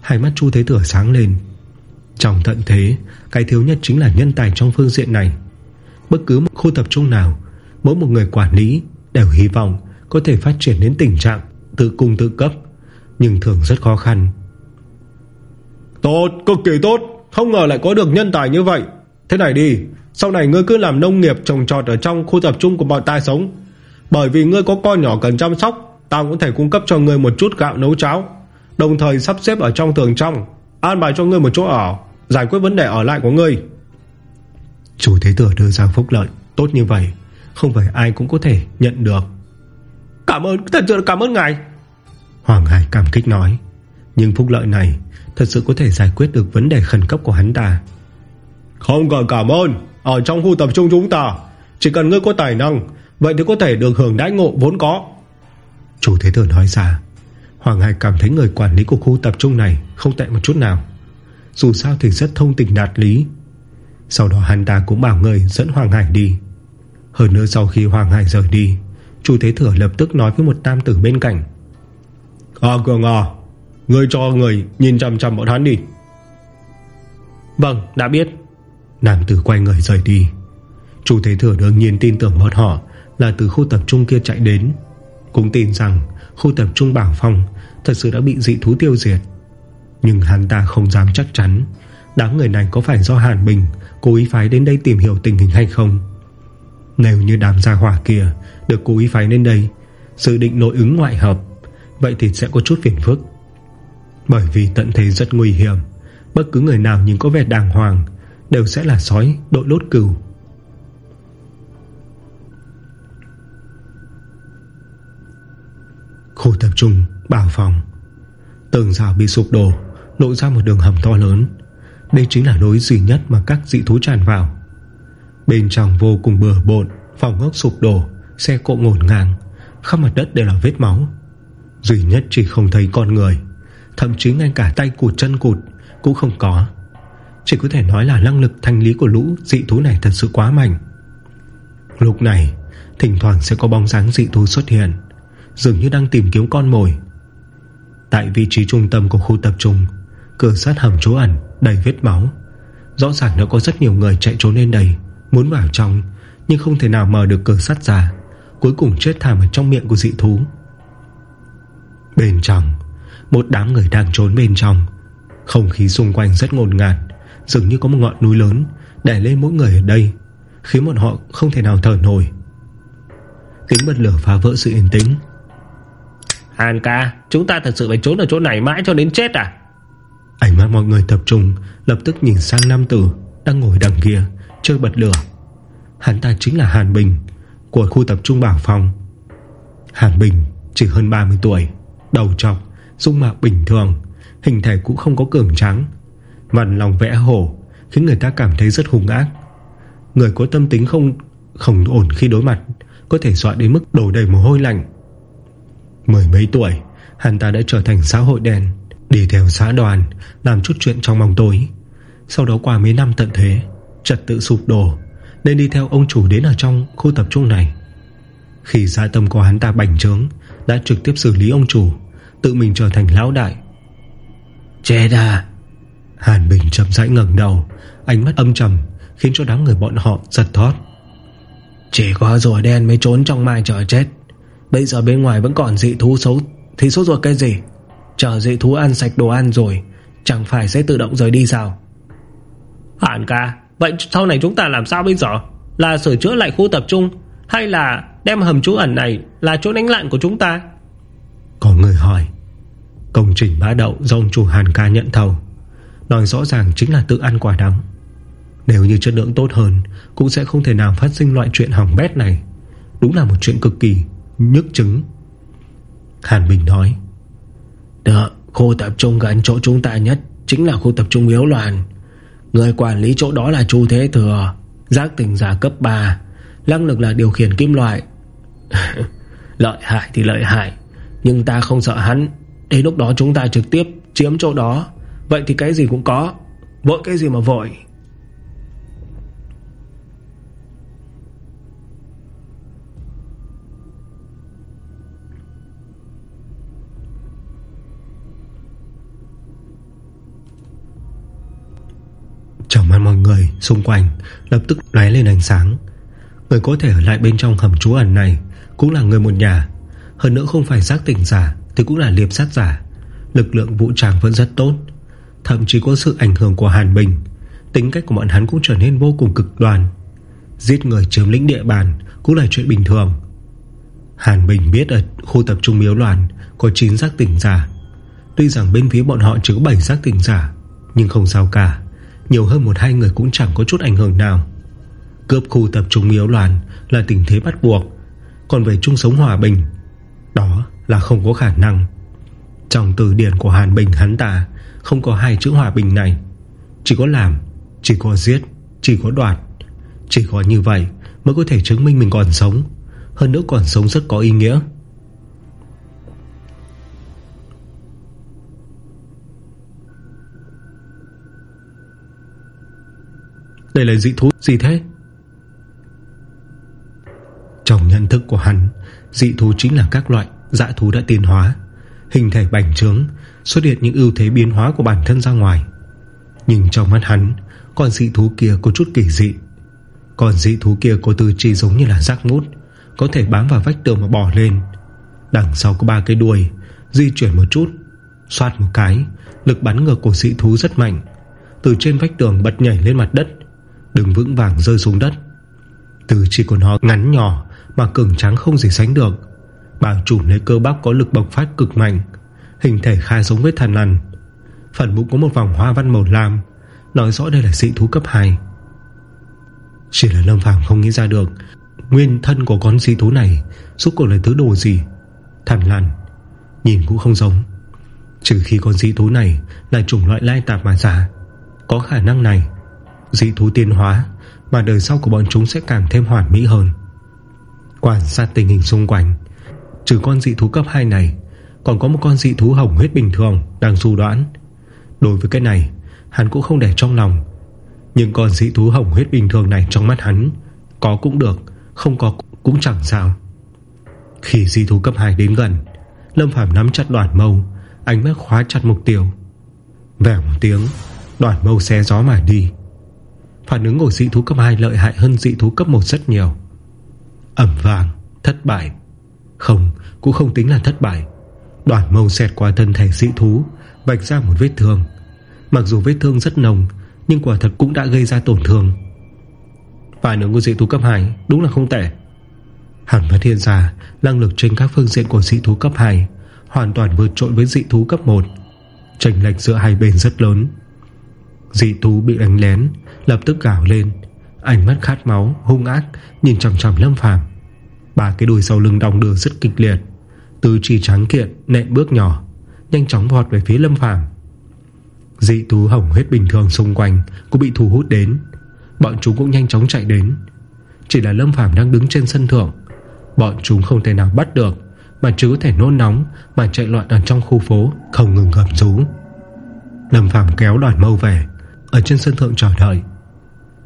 Hai mắt Chu Thế tửa sáng lên. Trong tận thế Cái thiếu nhất chính là nhân tài trong phương diện này. Bất cứ một khu tập trung nào Mỗi một người quản lý Đều hy vọng có thể phát triển đến tình trạng Tự cung tự cấp Nhưng thường rất khó khăn. Tốt, cực kỳ tốt. Không ngờ lại có được nhân tài như vậy. Thế này đi Sau này ngươi cứ làm nông nghiệp trồng trọt Ở trong khu tập trung của bọn ta sống. Bởi vì ngươi có con nhỏ cần chăm sóc Ta cũng thể cung cấp cho ngươi một chút gạo nấu cháo. Đồng thời sắp xếp ở trong tường trong An bài cho ngươi một chỗ ở Giải quyết vấn đề ở lại của ngươi. Chủ thế tử đưa ra phúc lợi Tốt như vậy Không phải ai cũng có thể nhận được. Cảm ơn, thật sự cảm ơn ngài. Hoàng Hải cảm kích nói. Nhưng phúc lợi này Thật sự có thể giải quyết được vấn đề khẩn cấp của hắn ta. Không cần cảm ơn. Ở trong khu tập trung chúng ta Chỉ cần ngươi có tài năng Vậy thì có thể được hưởng đãi ngộ vốn có. Chủ thế tử nói ra. Hoàng Hải cảm thấy người quản lý của khu tập trung này Không tệ một chút nào. Dù sao thì rất thông tình đạt lý. Sau đó hắn ta cũng bảo người dẫn Hoàng Hải đi. Hơn nữa sau khi Hoàng Hải rời đi Chủ Thế Thừa lập tức nói với một nam tử bên cạnh. À Cường à Ngươi cho người nhìn chằm chằm bọn hắn đi. Vâng đã biết. Nam tử quay người rời đi. Chủ Thế Thừa đương nhiên tin tưởng bọn họ Là từ khu tập trung kia chạy đến. Cũng tin rằng khu tập trung Bảo Phong Thật sự đã bị dị thú tiêu diệt. Nhưng hắn ta không dám chắc chắn Đám người này có phải do Hàn Bình Cố ý phái đến đây tìm hiểu tình hình hay không. Nếu như đám gia hỏa kia Được cố ý phái đến đây, Dự định nội ứng ngoại hợp, Vậy thì sẽ có chút phiền phức. Bởi vì tận thế rất nguy hiểm, Bất cứ người nào nhìn có vẻ đàng hoàng Đều sẽ là sói đội lốt cừu. Khu tập trung, Bảo phòng. Tường rào bị sụp đổ, Lộ ra một đường hầm to lớn. Đây chính là lối duy nhất mà các dị thú tràn vào. Bên trong vô cùng bừa bộn, Phòng ốc sụp đổ, Xe cộ ngổn ngang, Khắp mặt đất đều là vết máu. Duy nhất chỉ không thấy con người. Thậm chí ngay cả tay cụt chân cụt Cũng không có. Chỉ có thể nói là năng lực thanh lý của lũ dị thú này thật sự quá mạnh. Lúc này, Thỉnh thoảng sẽ có bóng dáng dị thú xuất hiện, Dường như đang tìm kiếm con mồi. Tại vị trí trung tâm của khu tập trung, Cửa sát hầm trú ẩn Đầy vết máu. Rõ ràng đã có rất nhiều người chạy trốn lên đây, Muốn vào trong, Nhưng không thể nào mở được cửa sắt ra, Cuối cùng chết thảm ở trong miệng của dị thú. Bên trong một đám người đang trốn bên trong. Không khí xung quanh rất ngột ngạt Dường như có một ngọn núi lớn Đè lên mỗi người ở đây Khiến bọn họ không thể nào thở nổi. Tiếng bật lửa phá vỡ sự yên tĩnh. Hàn ca Chúng ta thật sự phải trốn ở chỗ này mãi cho đến chết à? Ánh mắt mọi người tập trung Lập tức nhìn sang nam tử Đang ngồi đằng kia chơi bật lửa. Hắn ta chính là Hàn Bình Của khu tập trung Bảo Phòng. Hàn Bình chỉ hơn 30 tuổi Đầu trọc, dung mạo bình thường, Hình thể cũng không có cường trắng Vằn lòng vẽ hổ, Khiến người ta cảm thấy rất hung ác. Người có tâm tính không không ổn khi đối mặt, Có thể dọa đến mức đổ đầy mồ hôi lạnh. Mười mấy tuổi, Hắn ta đã trở thành xã hội đen, Đi theo xã đoàn, Làm chút chuyện trong mong tối. Sau đó qua mấy năm tận thế, Trật tự sụp đổ, Nên đi theo ông chủ đến ở trong khu tập trung này. Khi gia tâm của hắn ta bành trướng, Đã trực tiếp xử lý ông chủ. Tự mình trở thành lão đại. Chết à Hàn Bình chậm rãi ngẩng đầu, Ánh mắt âm trầm Khiến cho đám người bọn họ giật thót. Chỉ có rùa đen mới trốn trong mai chờ chết. Bây giờ bên ngoài vẫn còn dị thú xấu. Thì sốt ruột cái gì? Chờ dị thú ăn sạch đồ ăn rồi, Chẳng phải sẽ tự động rời đi sao? Hàn ca, Vậy sau này chúng ta làm sao bây giờ? Là sửa chữa lại khu tập trung, Hay là đem hầm trú ẩn này Là chỗ đánh lặn của chúng ta? Có người hỏi, Công trình bã đậu do ông chủ Hàn ca nhận thầu, Nói rõ ràng chính là tự ăn quả đắng. Nếu như chất lượng tốt hơn, Cũng sẽ không thể nào phát sinh loại chuyện hỏng bét này. Đúng là một chuyện cực kỳ Nhức chứng. Hàn Bình nói, Được, Khu tập trung gần chỗ chúng ta nhất Chính là khu tập trung yếu loạn. Người quản lý chỗ đó là Chu Thế Thừa, Giác tình giả cấp 3 Năng lực là điều khiển kim loại. Lợi hại thì lợi hại nhưng ta không sợ hắn. Đến lúc đó chúng ta trực tiếp chiếm chỗ đó. Vậy thì cái gì cũng có. Vội cái gì mà vội. Trong mắt mọi người xung quanh. Lập tức lóe lên ánh sáng. Người có thể ở lại bên trong hầm trú ẩn này Cũng là người một nhà. Hơn nữa không phải giác tỉnh giả, Thì cũng là liệp sát giả. Lực lượng vũ trang vẫn rất tốt, Thậm chí có sự ảnh hưởng của Hàn Bình. Tính cách của bọn hắn cũng trở nên vô cùng cực đoan. Giết người chiếm lĩnh địa bàn Cũng là chuyện bình thường. Hàn Bình biết ở khu tập trung miếu loạn Có 9 giác tỉnh giả. Tuy rằng bên phía bọn họ chỉ có 7 giác tỉnh giả, Nhưng không sao cả. Nhiều hơn một hai người cũng chẳng có chút ảnh hưởng nào. Cướp khu tập trung miếu loạn Là tình thế bắt buộc. Còn về chung sống hòa bình đó là không có khả năng. Trong từ điển của Hàn Bình hắn ta, Không có hai chữ hòa bình này. Chỉ có làm, Chỉ có giết, Chỉ có đoạt. Chỉ có như vậy mới có thể chứng minh mình còn sống. Hơn nữa còn sống rất có ý nghĩa. Đây là dị thú gì thế? Trong nhận thức của hắn Dị thú chính là các loại Dạ thú đã tiến hóa. Hình thể bành trướng, Xuất hiện những ưu thế biến hóa của bản thân ra ngoài. Nhưng trong mắt hắn, Con dị thú kia có chút kỳ dị. Con dị thú kia có tư chi giống như là rác mút, Có thể bám vào vách tường mà bỏ lên. Đằng sau có ba cái đuôi, Di chuyển một chút, Xoát một cái, Lực bắn ngược của dị thú rất mạnh. Từ trên vách tường bật nhảy lên mặt đất Đừng vững vàng rơi xuống đất. Từ chỉ của nó ngắn nhỏ mà cường trắng không gì sánh được. Bàng chủ lấy cơ bắp có lực bộc phát cực mạnh, Hình thể khai giống với thần lằn Phần bụng có một vòng hoa văn màu lam, Nói rõ đây là dị thú cấp 2 Chỉ là Lâm Phàm không nghĩ ra được, Nguyên thân của con dị thú này Suốt cuộc là thứ đồ gì? Thần lằn Nhìn cũng không giống. Trừ khi con dị thú này Là chủng loại lai tạp mà giả Có khả năng này, Dị thú tiến hóa Mà đời sau của bọn chúng sẽ càng thêm hoàn mỹ hơn. Quan sát tình hình xung quanh. Trừ con dị thú cấp 2 này, Còn có một con dị thú hồng huyết bình thường Đang du đoán Đối với cái này, Hắn cũng không để trong lòng. Nhưng con dị thú hồng huyết bình thường này trong mắt hắn, Có cũng được, Không có cũng chẳng sao. Khi dị thú cấp 2 đến gần, Lâm Phàm nắm chặt đoàn mâu, Ánh mắt khóa chặt mục tiêu. Vèo một tiếng Đoàn mâu xé gió mà đi. Phản ứng của dị thú cấp 2 lợi hại hơn dị thú cấp 1 rất nhiều. Ẩm vàng, Thất bại. Không, cũng không tính là thất bại. Đoàn mâu xẹt qua thân thể dị thú, Vạch ra một vết thương. Mặc dù vết thương rất nồng, Nhưng quả thật cũng đã gây ra tổn thương. Phản ứng của dị thú cấp 2 Đúng là không tệ. Hẳn phát hiện ra, Năng lực trên các phương diện của dị thú cấp 2 Hoàn toàn vượt trội với dị thú cấp 1 Tranh lệch giữa hai bên rất lớn. Dị thú bị đánh lén, Lập tức gào lên. Ánh mắt khát máu, hung ác Nhìn chầm chầm Lâm Phàm. Ba cái đùi sau lưng đong đưa rất kịch liệt. Từ trì trắng kiện, nện bước nhỏ Nhanh chóng vọt về phía Lâm Phàm. Dị thú hỏng hết bình thường xung quanh Cũng bị thu hút đến. Bọn chúng cũng nhanh chóng chạy đến. Chỉ là Lâm Phàm đang đứng trên sân thượng. Bọn chúng không thể nào bắt được Mà chứ có thể nôn nóng Mà chạy loạn ở trong khu phố Không ngừng gầm rú. Lâm Phàm kéo đoàn mâu về Ở trên sân thượng chờ đợi.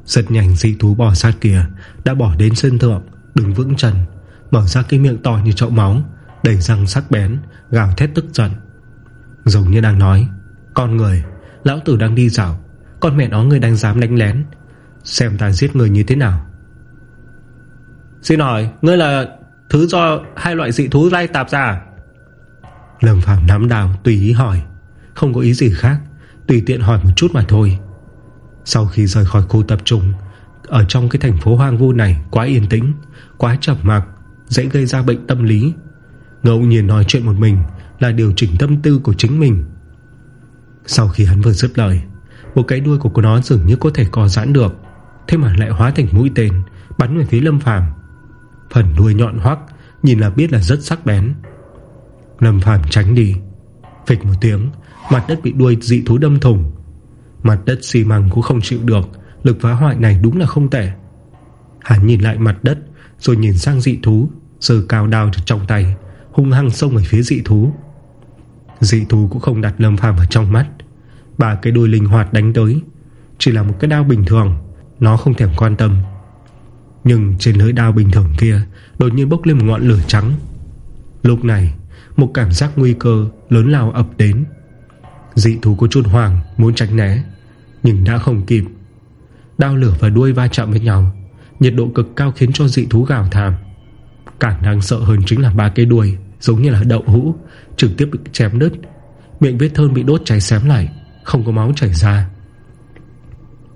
Rất nhanh dị thú bò sát kia, Đã bỏ đến sân thượng, Đứng vững chân, Mở ra cái miệng to như chậu máu, Đầy răng sắc bén, Gào thét tức giận. Giống như đang nói, Con người, Lão tử đang đi dạo, Con mẹ nó người đang dám đánh lén, Xem ta giết người như thế nào. Xin hỏi, Ngươi là thứ do hai loại dị thú lai tạp ra à? Lâm Phạm nắm đào tùy ý hỏi, Không có ý gì khác, Tùy tiện hỏi một chút mà thôi. Sau khi rời khỏi khu tập trung Ở trong cái thành phố hoang vu này Quá yên tĩnh, quá chậm mặc Dễ gây ra bệnh tâm lý. Ngẫu nhiên nói chuyện một mình Là điều chỉnh tâm tư của chính mình. Sau khi hắn vừa dứt lời Một cái đuôi của nó dường như có thể co giãn được Thế mà lại hóa thành mũi tên Bắn về phía Lâm Phàm. Phần đuôi nhọn hoắc Nhìn là biết là rất sắc bén. Lâm Phàm tránh đi Phịch một tiếng Mặt đất bị đuôi dị thú đâm thùng Mặt đất xi măng cũng không chịu được. Lực phá hoại này đúng là không tệ. Hắn nhìn lại mặt đất, Rồi nhìn sang dị thú. Giờ cao đao trong tay, Hung hăng xông ở phía dị thú. Dị thú cũng không đặt lâm phàm vào trong mắt. Ba cái đôi linh hoạt đánh tới, Chỉ là một cái đao bình thường, Nó không thèm quan tâm. Nhưng trên lưỡi đao bình thường kia, Đột nhiên bốc lên một ngọn lửa trắng. Lúc này, Một cảm giác nguy cơ lớn lao ập đến. Dị thú có chút hoàng Muốn tránh né. Nhưng đã không kịp. Đao lửa và đuôi va chạm với nhau, Nhiệt độ cực cao khiến cho dị thú gào thảm. Càng đáng sợ hơn chính là ba cái đuôi, Giống như là đậu hũ, Trực tiếp bị chém đứt. Miệng vết thương bị đốt cháy xém lại, Không có máu chảy ra.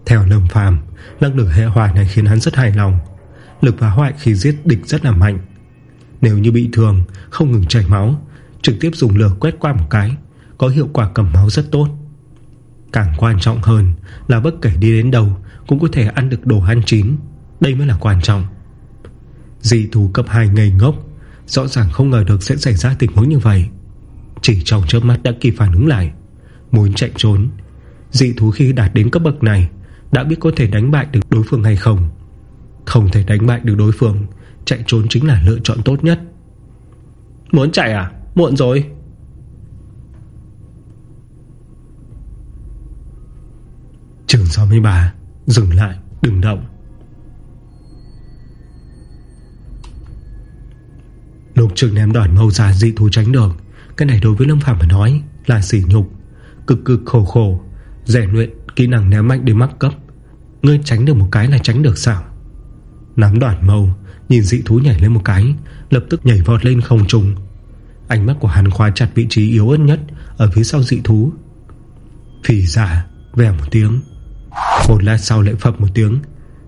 Theo lâm phàm, Năng lực hệ hỏa này khiến hắn rất hài lòng. Lực phá hoại khi giết địch rất là mạnh. Nếu như bị thương, Không ngừng chảy máu, Trực tiếp dùng lửa quét qua một cái, Có hiệu quả cầm máu rất tốt. Càng quan trọng hơn là bất kể đi đến đâu Cũng có thể ăn được đồ ăn chín. Đây mới là quan trọng. Dị thú cấp 2 ngây ngốc Rõ ràng không ngờ được sẽ xảy ra tình huống như vậy. Chỉ trong chớp mắt đã kịp phản ứng lại. Muốn chạy trốn, Dị thú khi đạt đến cấp bậc này Đã biết có thể đánh bại được đối phương hay không. Không thể đánh bại được đối phương, Chạy trốn chính là lựa chọn tốt nhất. Muốn chạy à? Muộn rồi. Trường 63 Dừng lại, đừng động. Lục trường ném đoàn mâu ra dị thú tránh đường. Cái này đối với Lâm Phạm mà nói Là sỉ nhục, Cực cực khổ khổ. Rèn luyện, kỹ năng ném mạnh đến mắc cấp. Ngươi tránh được một cái là tránh được sao? Nắm đoàn mâu, Nhìn dị thú nhảy lên một cái, Lập tức nhảy vọt lên không trùng Ánh mắt của hắn khóa chặt vị trí yếu ớt nhất Ở phía sau dị thú. Phỉ giả Vèo một tiếng. Một lát sau lại phập một tiếng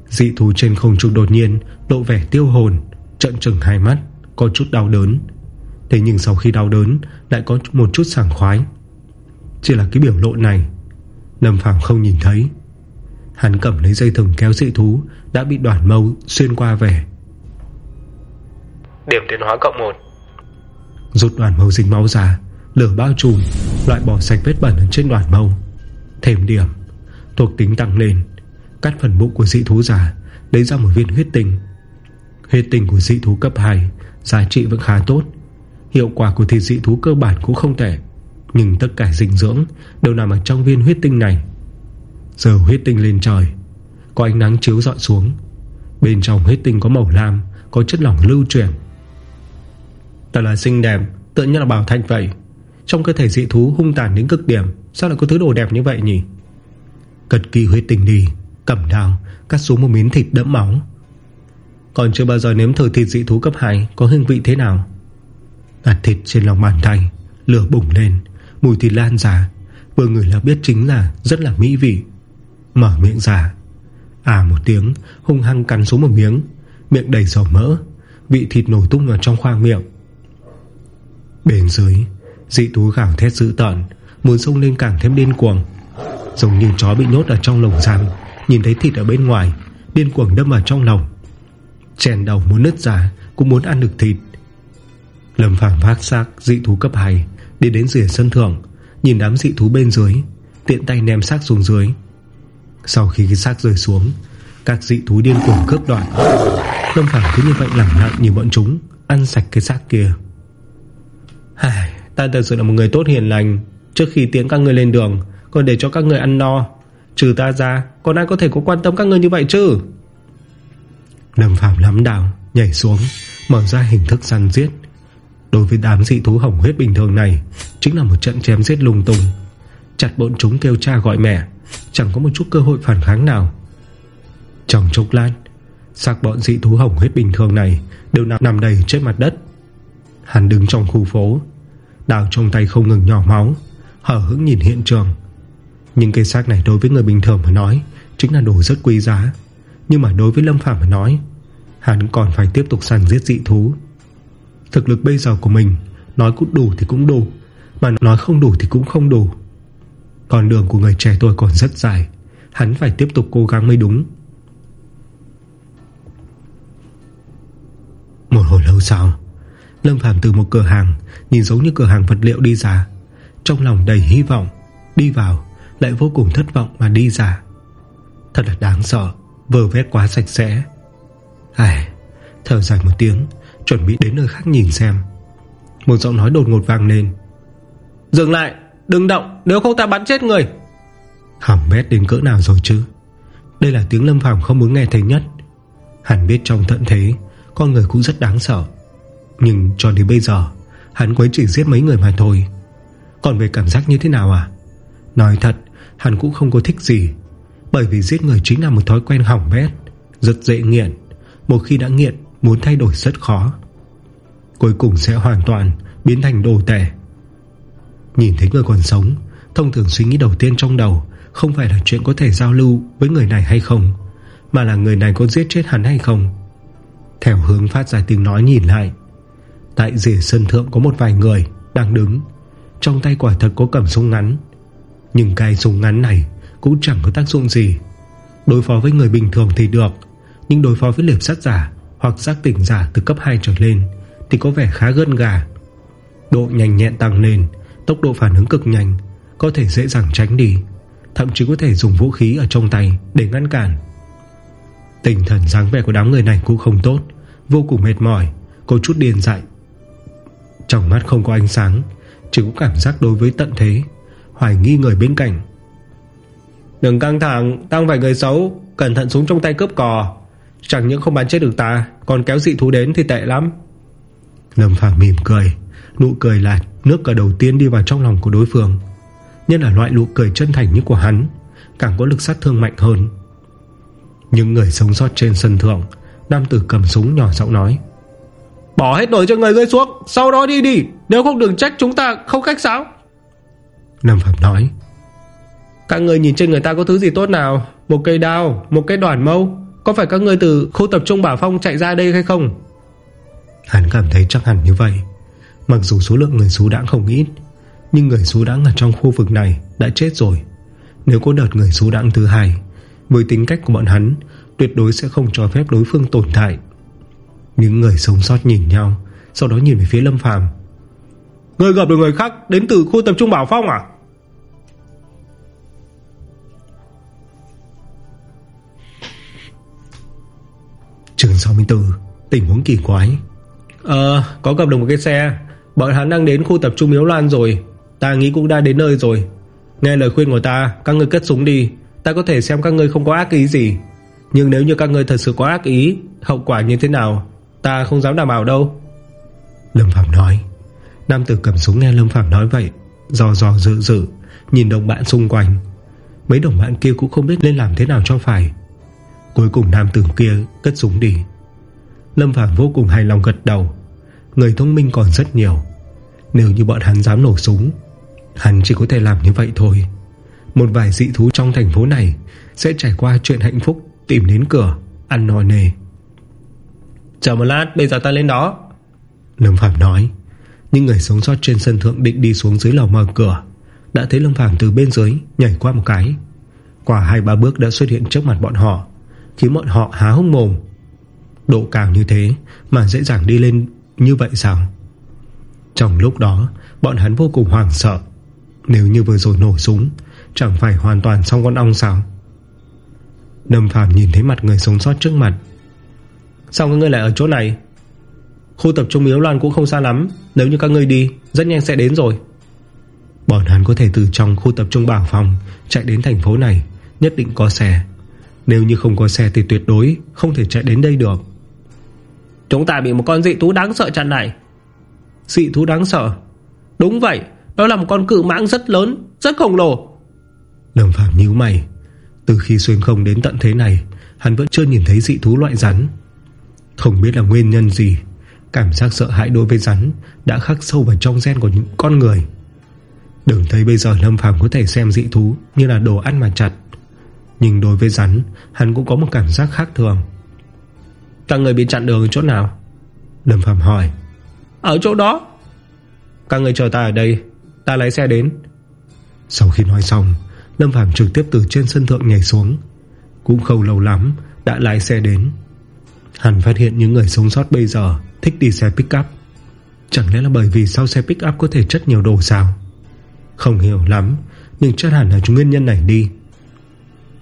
Dị thú trên không trung đột nhiên Lộ vẻ tiêu hồn Trận trừng hai mắt Có chút đau đớn. Thế nhưng sau khi đau đớn Lại có một chút sảng khoái. Chỉ là cái biểu lộ này Lâm Phàm không nhìn thấy. Hắn cầm lấy dây thừng kéo dị thú Đã bị đoàn mâu xuyên qua về Điểm tiến hóa cộng 1 Rút đoàn mâu dính máu ra Lửa bao trùm Loại bỏ sạch vết bẩn trên đoàn mâu. Thêm điểm Thuộc tính tăng lên, Cắt phần bụng của dị thú giả Lấy ra một viên huyết tinh. Huyết tinh của dị thú cấp 2 Giá trị vẫn khá tốt. Hiệu quả của thịt dị thú cơ bản cũng không tệ, Nhưng tất cả dinh dưỡng Đều nằm ở trong viên huyết tinh này. Giờ huyết tinh lên trời, Có ánh nắng chiếu dọi xuống. Bên trong huyết tinh có màu lam, Có chất lỏng lưu chuyển. Thật là xinh đẹp Tự nhiên là bảo thanh vậy. Trong cơ thể dị thú hung tàn đến cực điểm, Sao lại có thứ đồ đẹp như vậy nhỉ? Cật kỳ huyết tinh đi. Cầm đào Cắt xuống một miếng thịt đẫm máu. Còn chưa bao giờ nếm thử thịt dị thú cấp 2 Có hương vị thế nào? Đặt thịt trên lòng bàn tay, Lửa bùng lên, Mùi thịt lan ra. Vừa người là biết chính là rất là mỹ vị. Mở miệng ra. À một tiếng, hung hăng cắn xuống một miếng. Miệng đầy dầu mỡ, Vị thịt nổi tung ở trong khoang miệng. Bên dưới, Dị thú gào thét dữ tợn, Muốn sông lên càng thêm điên cuồng. Giống như chó bị nhốt ở trong lồng giam, Nhìn thấy thịt ở bên ngoài, Điên cuồng đâm vào trong lòng. Chèn đầu muốn nứt ra, Cũng muốn ăn được thịt. Lâm Phạm phát xác dị thú cấp 2 Đi đến rìa sân thượng, Nhìn đám dị thú bên dưới, Tiện tay ném xác xuống dưới. Sau khi cái xác rơi xuống, Các dị thú điên cuồng cướp đoạn Lâm Phạm cứ như vậy làm lặng như bọn chúng, Ăn sạch cái xác kia. Hài, Ta thật sự là một người tốt hiền lành. Trước khi tiến các người lên đường còn để cho các người ăn no. Trừ ta ra Còn ai có thể có quan tâm các người như vậy chứ? Lâm Phạm lắm đào Nhảy xuống Mở ra hình thức săn giết. Đối với đám dị thú hỏng huyết bình thường này Chính là một trận chém giết lung tung. Chặt bọn chúng kêu cha gọi mẹ Chẳng có một chút cơ hội phản kháng nào. Trong chốc lát Xác bọn dị thú hỏng huyết bình thường này Đều nằm, nằm đầy trên mặt đất. Hắn đứng trong khu phố Đào trong tay không ngừng nhỏ máu Hở hững nhìn hiện trường. Nhưng cây xác này đối với người bình thường mà nói Chính là đồ rất quý giá. Nhưng mà đối với Lâm Phạm mà nói, Hắn còn phải tiếp tục săn giết dị thú. Thực lực bây giờ của mình, Nói cũng đủ thì cũng đủ, Mà nói không đủ thì cũng không đủ. Còn đường của người trẻ tuổi còn rất dài, Hắn phải tiếp tục cố gắng mới đúng. Một hồi lâu sau, Lâm Phàm từ một cửa hàng, Nhìn giống như cửa hàng vật liệu đi ra. Trong lòng đầy hy vọng, Đi vào lại vô cùng thất vọng mà đi ra. Thật là đáng sợ Vờ vét quá sạch sẽ. Ai, Thở dài một tiếng, Chuẩn bị đến nơi khác nhìn xem. Một giọng nói đột ngột vang lên. Dừng lại, Đừng động, Nếu không ta bắn chết người. Hỏng bét đến cỡ nào rồi chứ? Đây là tiếng Lâm Phàm không muốn nghe thấy nhất. Hắn biết trong thận thế, Con người cũng rất đáng sợ. Nhưng cho đến bây giờ, Hắn quấy chỉ giết mấy người mà thôi. Còn về cảm giác như thế nào à? Nói thật Hắn cũng không có thích gì, Bởi vì giết người chính là một thói quen hỏng bét, Rất dễ nghiện. Một khi đã nghiện, Muốn thay đổi rất khó. Cuối cùng sẽ hoàn toàn biến thành đồ tệ. Nhìn thấy người còn sống, Thông thường suy nghĩ đầu tiên trong đầu Không phải là chuyện có thể giao lưu Với người này hay không, Mà là người này có giết chết hắn hay không. Theo hướng phát ra tiếng nói nhìn lại, Tại rìa sân thượng có một vài người Đang đứng. Trong tay quả thật có cầm súng ngắn. Nhưng cái súng ngắn này Cũng chẳng có tác dụng gì. Đối phó với người bình thường thì được, Nhưng đối phó với liệp sát giả Hoặc giác tỉnh giả từ cấp 2 trở lên Thì có vẻ khá gân gà. Độ nhanh nhẹn tăng lên, Tốc độ phản ứng cực nhanh, Có thể dễ dàng tránh đi, Thậm chí có thể dùng vũ khí ở trong tay Để ngăn cản. Tinh thần dáng vẻ của đám người này cũng không tốt, Vô cùng mệt mỏi, Có chút điên dại. Trong mắt không có ánh sáng, Chỉ có cảm giác đối với tận thế. Hoài nghi người bên cạnh. Đừng căng thẳng Tăng vài người xấu, Cẩn thận súng trong tay cướp cò. Chẳng những không bắn chết được ta, Còn kéo dị thú đến thì tệ lắm. Lâm Phàm mỉm cười, Nụ cười là nước cờ đầu tiên đi vào trong lòng của đối phương. Nhất là loại nụ cười chân thành như của hắn, Càng có lực sát thương mạnh hơn. Những người sống sót trên sân thượng, Nam tử cầm súng nhỏ giọng nói, Bỏ hết nổi cho người rơi xuống, Sau đó đi đi, Nếu không đừng trách chúng ta không cách sáo. Lâm Phạm nói. Các người nhìn trên người ta có thứ gì tốt nào? Một cây đao, một cái đoàn mâu. Có phải các người từ khu tập trung Bảo Phong chạy ra đây hay không? Hắn cảm thấy chắc hẳn như vậy. Mặc dù số lượng người xú đãng không ít Nhưng người xú đãng ở trong khu vực này Đã chết rồi. Nếu có đợt người xú đãng thứ hai Với tính cách của bọn hắn Tuyệt đối sẽ không cho phép đối phương tồn tại. Những người sống sót nhìn nhau Sau đó nhìn về phía Lâm Phàm Ngươi gặp được người khác đến từ khu tập trung Bảo Phong à? Trường 64 Tình huống kỳ quái. Ờ có gặp được một cái xe. Bọn hắn đang đến khu tập trung Miếu Loan rồi. Ta nghĩ cũng đã đến nơi rồi. Nghe lời khuyên của ta Các ngươi cất súng đi. Ta có thể xem các ngươi không có ác ý gì. Nhưng nếu như các ngươi thật sự có ác ý Hậu quả như thế nào Ta không dám đảm bảo đâu. Lâm Phạm nói. Nam tử cầm súng nghe Lâm Phạm nói vậy Do do dự dự Nhìn đồng bạn xung quanh. Mấy đồng bạn kia cũng không biết nên làm thế nào cho phải. Cuối cùng nam tử kia cất súng đi. Lâm Phàm vô cùng hài lòng gật đầu. Người thông minh còn rất nhiều. Nếu như bọn hắn dám nổ súng Hắn chỉ có thể làm như vậy thôi. Một vài dị thú trong thành phố này Sẽ trải qua chuyện hạnh phúc Tìm đến cửa, ăn no nề Chờ một lát bây giờ ta lên đó. Lâm Phạm nói nhưng người sống sót trên sân thượng định đi xuống dưới lầu mở cửa. Đã thấy Lâm Phàm từ bên dưới Nhảy qua một cái. Quả hai ba bước đã xuất hiện trước mặt bọn họ. Khiến bọn họ há hốc mồm. Độ cao như thế Mà dễ dàng đi lên như vậy sao? Trong lúc đó, Bọn hắn vô cùng hoảng sợ. Nếu như vừa rồi nổ súng, Chẳng phải hoàn toàn xong con ong sao? Lâm Phàm nhìn thấy mặt người sống sót trước mặt. Sao các ngươi lại ở chỗ này? Khu tập trung Miếu Loan cũng không xa lắm. Nếu như các ngươi đi Rất nhanh sẽ đến rồi. Bọn hắn có thể từ trong khu tập trung bảo phòng Chạy đến thành phố này Nhất định có xe. Nếu như không có xe thì tuyệt đối Không thể chạy đến đây được. Chúng ta bị một con dị thú đáng sợ chặn lại. Dị thú đáng sợ? Đúng vậy Đó là một con cự mãng rất lớn Rất khổng lồ. Lâm Phạm nhíu mày. Từ khi xuyên không đến tận thế này Hắn vẫn chưa nhìn thấy dị thú loại rắn. Không biết là nguyên nhân gì Cảm giác sợ hãi đối với rắn Đã khắc sâu vào trong gen của những con người. Đừng thấy bây giờ Lâm Phàm có thể xem dị thú Như là đồ ăn mà chặt, Nhưng đối với rắn, Hắn cũng có một cảm giác khác thường. Các người bị chặn đường ở chỗ nào? Lâm Phàm hỏi. Ở chỗ đó. Các người chờ ta ở đây, Ta lái xe đến. Sau khi nói xong, Lâm Phàm trực tiếp từ trên sân thượng nhảy xuống. Cũng không lâu lắm, Đã lái xe đến. Hắn phát hiện những người sống sót bây giờ Thích đi xe pick up. Chẳng lẽ là bởi vì sau xe pick up có thể chất nhiều đồ sao? Không hiểu lắm, Nhưng chắc hẳn là nguyên nhân này đi.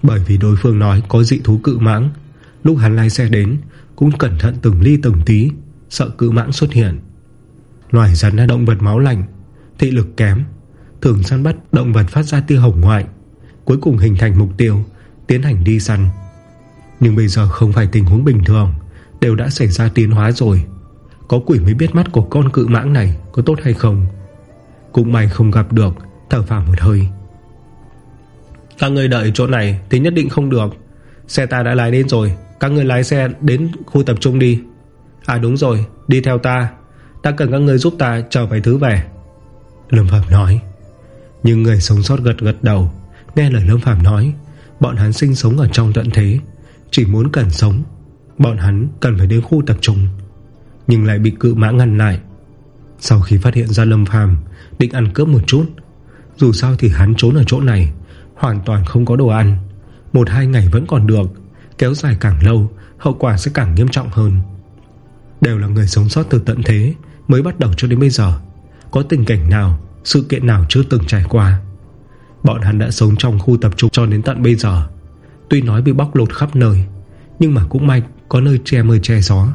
Bởi vì đối phương nói Có dị thú cự mãng. Lúc hắn lái xe đến, Cũng cẩn thận từng ly từng tí, Sợ cự mãng xuất hiện. Loài rắn là động vật máu lạnh, Thị lực kém, Thường săn bắt động vật phát ra tia hồng ngoại, Cuối cùng hình thành mục tiêu, Tiến hành đi săn. Nhưng bây giờ không phải tình huống bình thường, Đều đã xảy ra tiến hóa rồi. Có quỷ mới biết mắt của con cự mãng này Có tốt hay không? Cũng may không gặp được Thở vào một hơi. Các người đợi chỗ này thì nhất định không được. Xe ta đã lái đến rồi Các người lái xe đến khu tập trung đi. À đúng rồi Đi theo ta. Ta cần các người giúp ta trở vài thứ về. Lâm Phạm nói. Nhưng người sống sót gật gật đầu Nghe lời Lâm Phạm nói Bọn hắn sinh sống ở trong tận thế Chỉ muốn cần sống. Bọn hắn cần phải đến khu tập trung nhưng lại bị cự mã ngăn lại. Sau khi phát hiện ra Lâm Phàm, Định ăn cướp một chút. Dù sao thì hắn trốn ở chỗ này, Hoàn toàn không có đồ ăn. Một hai ngày vẫn còn được, Kéo dài càng lâu, Hậu quả sẽ càng nghiêm trọng hơn. Đều là người sống sót từ tận thế, Mới bắt đầu cho đến bây giờ. Có tình cảnh nào, Sự kiện nào chưa từng trải qua? Bọn hắn đã sống trong khu tập trung cho đến tận bây giờ. Tuy nói bị bóc lột khắp nơi, Nhưng mà cũng may có nơi che mưa che gió.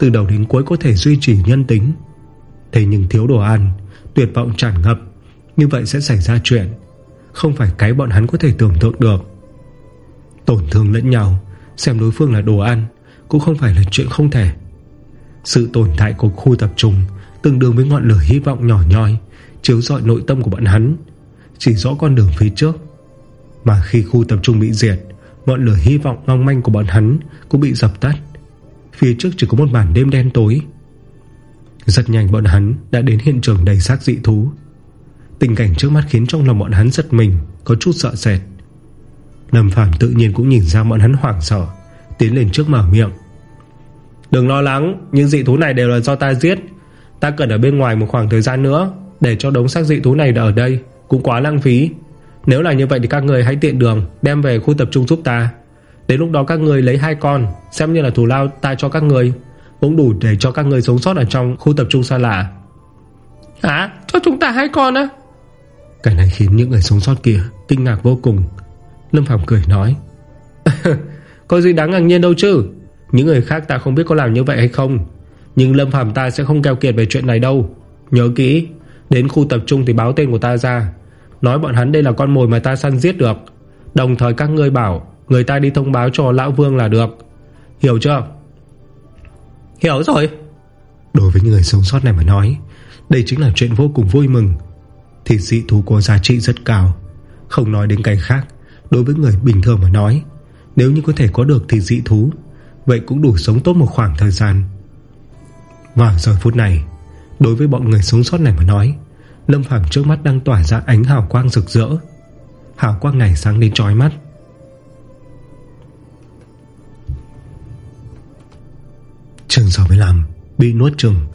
Từ đầu đến cuối có thể duy trì nhân tính. Thế nhưng thiếu đồ ăn, Tuyệt vọng tràn ngập. Như vậy sẽ xảy ra chuyện. Không phải cái bọn hắn có thể tưởng tượng được. Tổn thương lẫn nhau, Xem đối phương là đồ ăn, Cũng không phải là chuyện không thể. Sự tồn tại của khu tập trung Tương đương với ngọn lửa hy vọng nhỏ nhoi, Chiếu dọi nội tâm của bọn hắn, Chỉ rõ con đường phía trước. Mà khi khu tập trung bị diệt, Ngọn lửa hy vọng mong manh của bọn hắn Cũng bị dập tắt. Phía trước chỉ có một màn đêm đen tối. Rất nhanh bọn hắn đã đến hiện trường đầy xác dị thú. Tình cảnh trước mắt khiến trong lòng bọn hắn giật mình, Có chút sợ sệt. Lâm Phàm tự nhiên cũng nhìn ra bọn hắn hoảng sợ, Tiến lên trước mở miệng. Đừng lo lắng, Những dị thú này đều là do ta giết. Ta cần ở bên ngoài một khoảng thời gian nữa, Để cho đống xác dị thú này ở đây, Cũng quá lãng phí. Nếu là như vậy thì các người hãy tiện đường Đem về khu tập trung giúp ta. Đến lúc đó các người lấy hai con Xem như là thù lao ta cho các người Cũng đủ để cho các người sống sót ở trong khu tập trung xa lạ. Hả? Cho chúng ta hai con á? Cái này khiến những người sống sót kia Kinh ngạc vô cùng. Lâm Phạm cười nói Có gì đáng ngạc nhiên đâu chứ? Những người khác ta không biết có làm như vậy hay không Nhưng Lâm Phàm ta sẽ không keo kiệt về chuyện này đâu. Nhớ kỹ Đến khu tập trung thì báo tên của ta ra Nói bọn hắn đây là con mồi mà ta săn giết được. Đồng thời các ngươi bảo Người ta đi thông báo cho Lão Vương là được. Hiểu chưa? Hiểu rồi. Đối với những người sống sót này mà nói Đây chính là chuyện vô cùng vui mừng. Thì dị thú có giá trị rất cao. Không nói đến cái khác Đối với người bình thường mà nói Nếu như có thể có được thì dị thú Vậy cũng đủ sống tốt một khoảng thời gian. Vào giờ phút này Đối với bọn người sống sót này mà nói Lâm Phàm trước mắt đang tỏa ra ánh hào quang rực rỡ. Hào quang này sáng đến trói mắt Trường 65 Bị nuốt chừng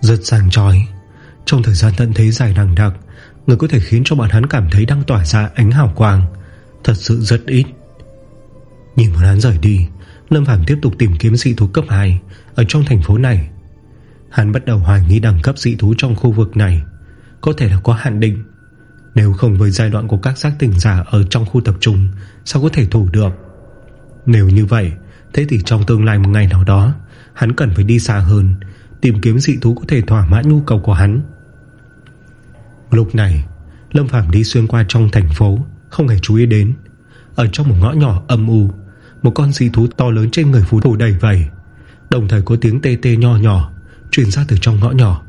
Rất sàng trói Trong thời gian tận thế dài đằng đặc, Người có thể khiến cho bọn hắn cảm thấy đang tỏa ra ánh hào quang. Thật sự rất ít. Nhìn bọn hắn rời đi, Lâm Phàm tiếp tục tìm kiếm dị thú cấp 2 Ở trong thành phố này. Hắn bắt đầu hoài nghi đẳng cấp dị thú trong khu vực này Có thể là có hạn định. Nếu không với giai đoạn của các giác tỉnh giả Ở trong khu tập trung, Sao có thể thủ được? Nếu như vậy Thế thì trong tương lai một ngày nào đó, Hắn cần phải đi xa hơn, Tìm kiếm dị thú có thể thỏa mãn nhu cầu của hắn. Lúc này, Lâm Phàm đi xuyên qua trong thành phố, Không hề chú ý đến. Ở trong một ngõ nhỏ âm u, Một con dị thú to lớn trên người phú thủ đầy vầy. Đồng thời có tiếng tê tê nho nhỏ, Truyền ra từ trong ngõ nhỏ.